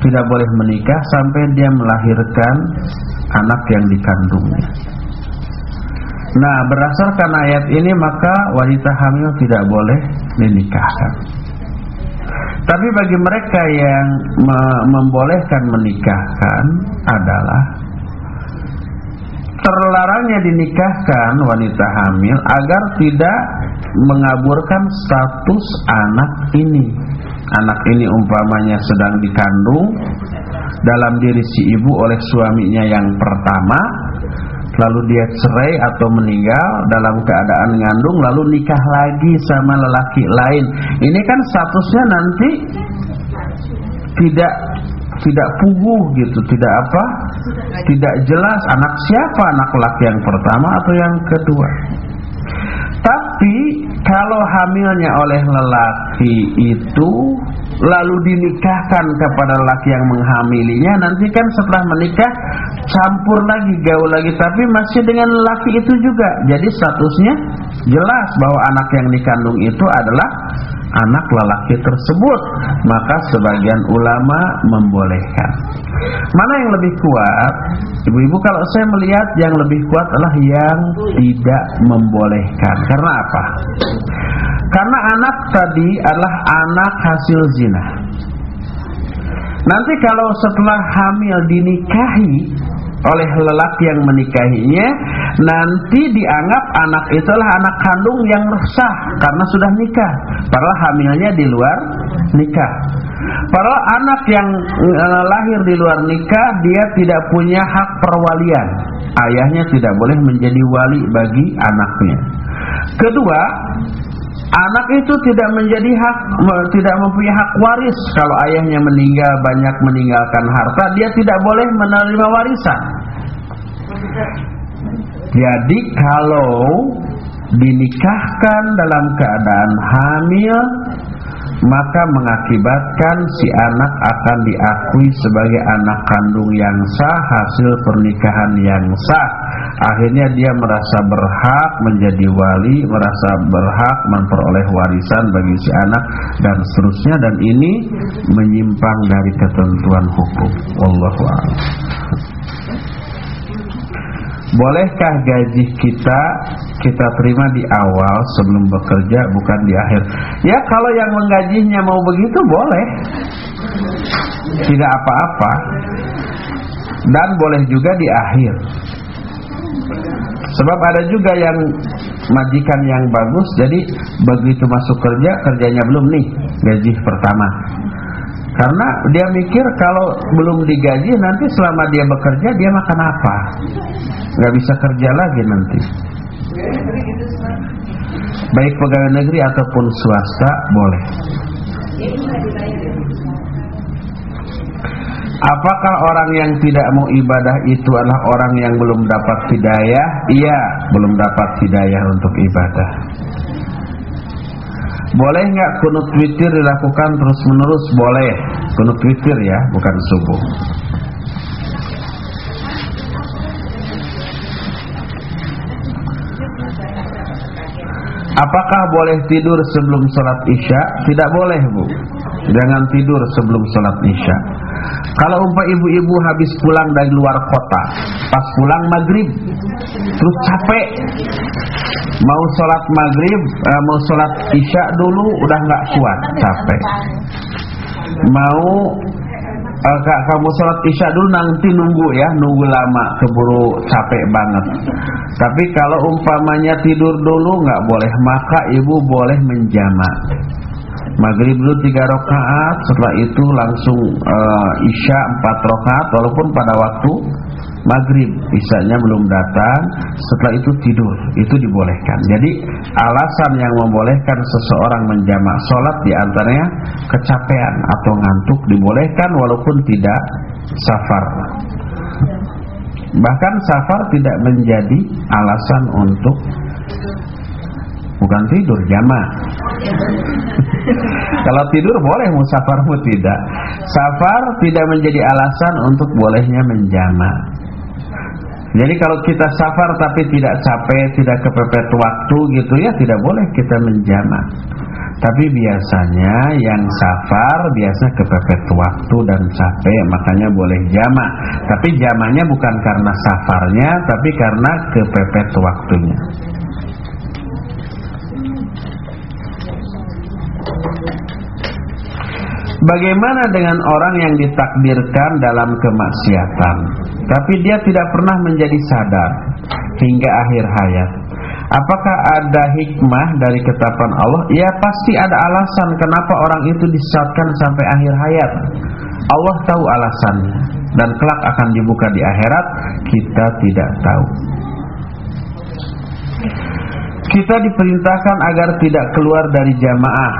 tidak boleh menikah sampai dia melahirkan anak yang dikandungnya. Nah, berdasarkan ayat ini maka wanita hamil tidak boleh dinikahkan. Tapi bagi mereka yang me membolehkan menikahkan adalah terlarangnya dinikahkan wanita hamil agar tidak mengaburkan status anak ini. Anak ini umpamanya sedang dikandung dalam diri si ibu oleh suaminya yang pertama lalu dia cerai atau meninggal dalam keadaan ngandung lalu nikah lagi sama lelaki lain. Ini kan statusnya nanti tidak tidak puguh gitu tidak apa? Tidak jelas anak siapa anak laki yang pertama atau yang kedua. Tapi kalau hamilnya oleh lelaki itu lalu dinikahkan kepada lelaki yang menghamilinya. Nanti kan setelah menikah campur lagi gaul lagi. Tapi masih dengan lelaki itu juga. Jadi statusnya jelas bahwa anak yang dikandung itu adalah anak lelaki tersebut. Maka sebagian ulama membolehkan. Mana yang lebih kuat? Ibu-ibu kalau saya melihat yang lebih kuat adalah yang tidak membolehkan. Karena apa? Karena anak tadi adalah anak hasil zina nanti kalau setelah hamil dinikahi oleh lelaki yang menikahinya nanti dianggap anak itulah anak kandung yang sah karena sudah nikah. Padahal hamilnya di luar nikah. Padahal anak yang eh, lahir di luar nikah dia tidak punya hak perwalian. Ayahnya tidak boleh menjadi wali bagi anaknya. Kedua Anak itu tidak menjadi hak tidak mempunyai hak waris kalau ayahnya meninggal banyak meninggalkan harta dia tidak boleh menerima warisan. Jadi kalau dinikahkan dalam keadaan hamil maka mengakibatkan si anak akan diakui sebagai anak kandung yang sah hasil pernikahan yang sah. Akhirnya dia merasa berhak menjadi wali merasa berhak memperoleh warisan bagi si anak dan seterusnya. Dan ini menyimpang dari ketentuan hukum. Wallahu a'lam Bolehkah gaji kita kita terima di awal sebelum bekerja bukan di akhir? Ya kalau yang menggajinya mau begitu boleh. Tidak apa-apa. Dan boleh juga di akhir. Sebab ada juga yang majikan yang bagus jadi begitu masuk kerja kerjanya belum nih gaji pertama. Karena dia mikir kalau belum digaji nanti selama dia bekerja dia makan apa? nggak bisa kerja lagi nanti. Baik pegawai negeri ataupun swasta boleh. Apakah orang yang tidak mau ibadah itu adalah orang yang belum dapat hidayah? Iya, belum dapat hidayah untuk ibadah. Boleh nggak kunut witir dilakukan terus menerus? Boleh. Kunut witir ya, bukan subuh. Apakah boleh tidur sebelum sholat isya? Tidak boleh bu Jangan tidur sebelum sholat isya Kalau umpah ibu-ibu habis pulang dari luar kota Pas pulang maghrib Terus capek. Mau sholat maghrib eh, Mau sholat isya dulu Udah nggak kuat Capek. Mau uh, kamu sholat isya dulu nanti nunggu ya nunggu lama keburu capek banget. Tapi kalau umpamanya tidur dulu nggak boleh. Maka ibu boleh menjama maghrib dulu tiga rakaat setelah itu langsung uh, isya empat rakaat walaupun pada waktu maghrib isanya belum datang setelah itu tidur itu dibolehkan. Jadi alasan yang membolehkan seseorang menjamak sholat di antaranya kecapean atau ngantuk dibolehkan walaupun tidak safar. Bahkan safar tidak menjadi alasan untuk bukan tidur jamak kalau tidur boleh musafarmu tidak safar tidak menjadi alasan untuk bolehnya menjamak jadi kalau kita safar tapi tidak capek, tidak kepepet waktu gitu ya, tidak boleh kita menjamak. Tapi biasanya yang safar biasa kepepet waktu dan capek, makanya boleh jamak. Tapi jamaknya bukan karena safarnya, tapi karena kepepet waktunya. Bagaimana dengan orang yang ditakdirkan dalam kemaksiatan? Tapi dia tidak pernah menjadi sadar Hingga akhir hayat. Apakah ada hikmah dari ketetapan Allah? Ya pasti ada alasan kenapa orang itu disesatkan sampai akhir hayat. Allah tahu alasannya Dan kelak akan dibuka di akhirat Kita tidak tahu. Kita diperintahkan agar tidak keluar dari jamaah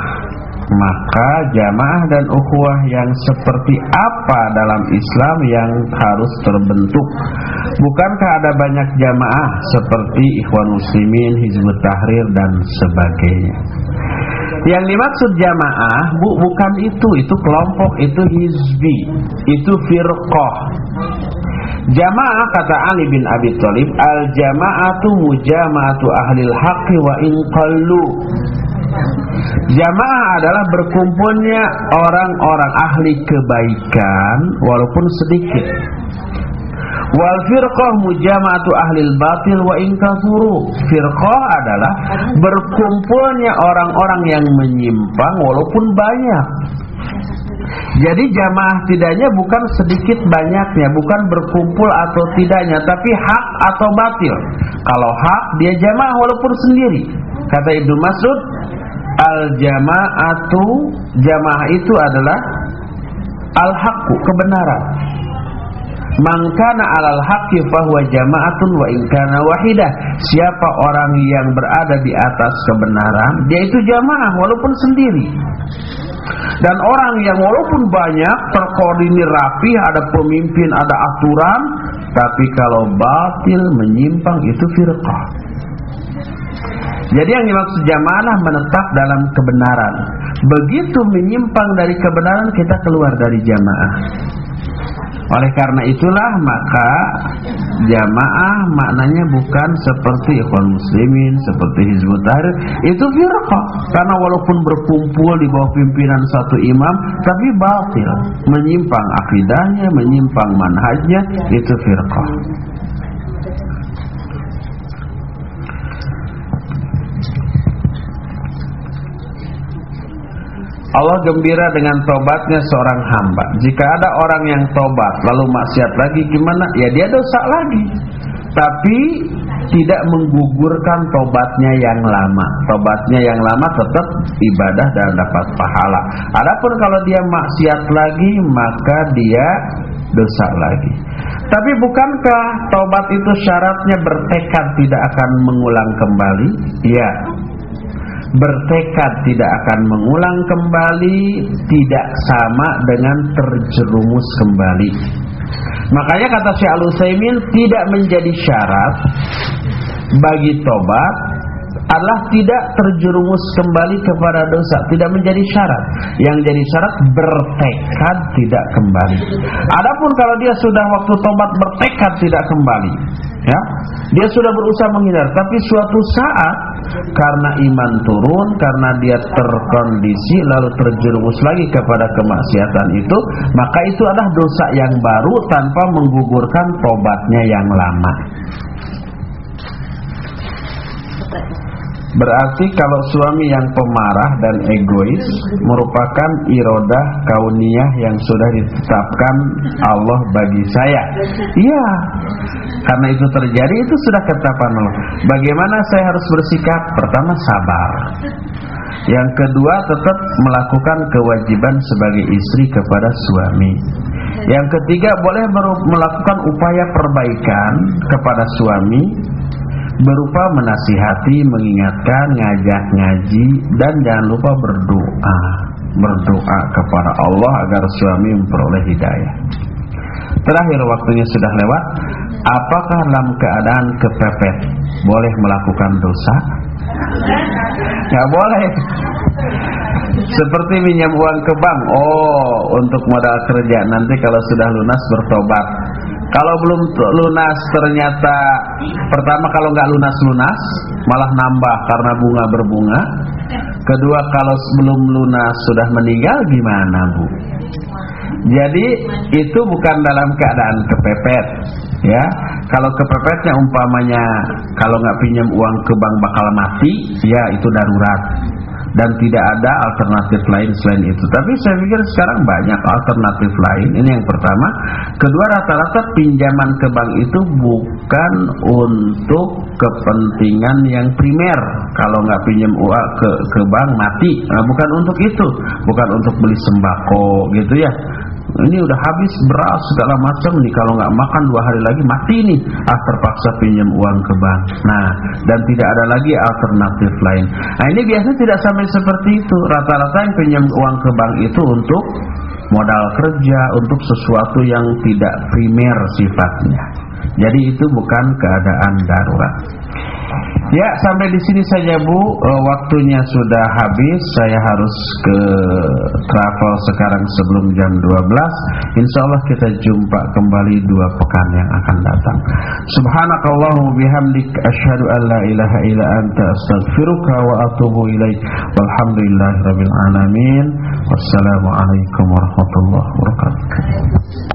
maka jamaah dan ukhuwah yang seperti apa dalam Islam yang harus terbentuk? Bukankah ada banyak jamaah seperti ikhwan muslimin hizbut tahrir dan sebagainya? Yang dimaksud jamaah bu, bukan itu. Itu kelompok itu hizbi itu firqah Jamaah kata Ali bin Abi Thalib al jamaatu mujamaatu ahlil haqqi wa in qallu Jamaah adalah berkumpulnya orang-orang ahli kebaikan walaupun sedikit. Wal firqah mujama'atu ahlil batil wa in Firqah adalah berkumpulnya orang-orang yang menyimpang walaupun banyak. Jadi jamaah tidaknya bukan sedikit banyaknya, bukan berkumpul atau tidaknya, tapi hak atau batil. Kalau hak dia jamaah walaupun sendiri. Kata Ibnu Mas'ud, al jamaatu jamaah itu adalah al haqqu kebenaran Mangkana alal haqqi fahuwa jama'atun wa inkana wahidah. Siapa orang yang berada di atas kebenaran, dia itu jamaah walaupun sendiri. Dan orang yang walaupun banyak terkoordinir rapi, ada pemimpin, ada aturan, tapi kalau batil menyimpang itu firqah. Jadi yang dimaksud jamaah menetap dalam kebenaran. Begitu menyimpang dari kebenaran kita keluar dari jamaah. Oleh karena itulah maka jamaah maknanya bukan seperti ikhwan muslimin, seperti hizbut tahrir, itu firqah. Karena walaupun berkumpul di bawah pimpinan satu imam, tapi batil, menyimpang akidahnya, menyimpang manhajnya, itu firqah. Allah gembira dengan tobatnya seorang hamba. Jika ada orang yang tobat lalu maksiat lagi gimana? Ya dia dosa lagi. Tapi tidak menggugurkan tobatnya yang lama. Tobatnya yang lama tetap ibadah dan dapat pahala. Adapun kalau dia maksiat lagi maka dia dosa lagi. Tapi bukankah tobat itu syaratnya bertekad tidak akan mengulang kembali? Ya, bertekad tidak akan mengulang kembali tidak sama dengan terjerumus kembali. Makanya kata Syekh Al-Utsaimin tidak menjadi syarat bagi tobat adalah tidak terjerumus kembali kepada dosa, tidak menjadi syarat. Yang jadi syarat bertekad tidak kembali. Adapun kalau dia sudah waktu tobat bertekad tidak kembali, ya, dia sudah berusaha menghindar, tapi suatu saat karena iman turun, karena dia terkondisi lalu terjerumus lagi kepada kemaksiatan itu, maka itu adalah dosa yang baru tanpa menggugurkan tobatnya yang lama. Berarti kalau suami yang pemarah dan egois merupakan irodah kauniyah yang sudah ditetapkan Allah bagi saya. Iya, karena itu terjadi itu sudah ketetapan Allah. Bagaimana saya harus bersikap? Pertama sabar. Yang kedua tetap melakukan kewajiban sebagai istri kepada suami. Yang ketiga boleh melakukan upaya perbaikan kepada suami berupa menasihati, mengingatkan, ngajak ngaji dan jangan lupa berdoa. Berdoa kepada Allah agar suami memperoleh hidayah. Terakhir waktunya sudah lewat. Apakah dalam keadaan kepepet boleh melakukan dosa? Gak boleh. Seperti minjam uang ke bank. Oh, untuk modal kerja. Nanti kalau sudah lunas bertobat. Kalau belum lunas ternyata pertama kalau nggak lunas-lunas malah nambah karena bunga berbunga. Kedua kalau sebelum lunas sudah meninggal gimana bu? Jadi itu bukan dalam keadaan kepepet, ya. Kalau kepepetnya umpamanya kalau nggak pinjam uang ke bank bakal mati, ya itu darurat dan tidak ada alternatif lain selain itu. Tapi saya pikir sekarang banyak alternatif lain. Ini yang pertama. Kedua rata-rata pinjaman ke bank itu bukan untuk kepentingan yang primer. Kalau nggak pinjam uang ke ke bank mati. Nah, bukan untuk itu. Bukan untuk beli sembako gitu ya ini udah habis beras segala macam nih. Kalau nggak makan dua hari lagi mati nih. Ah terpaksa pinjam uang ke bank. Nah dan tidak ada lagi alternatif lain. Nah ini biasanya tidak sampai seperti itu. Rata-rata yang pinjam uang ke bank itu untuk modal kerja untuk sesuatu yang tidak primer sifatnya. Jadi itu bukan keadaan darurat Ya, sampai di sini saja Bu. E, waktunya sudah habis. Saya harus ke travel sekarang sebelum jam 12. Insya Allah kita jumpa kembali dua pekan yang akan datang. Subhanakallahumma bihamdik asyhadu an la ilaha illa anta astaghfiruka wa atubu ilaik. Walhamdulillahirabbil alamin. Wassalamualaikum warahmatullahi wabarakatuh.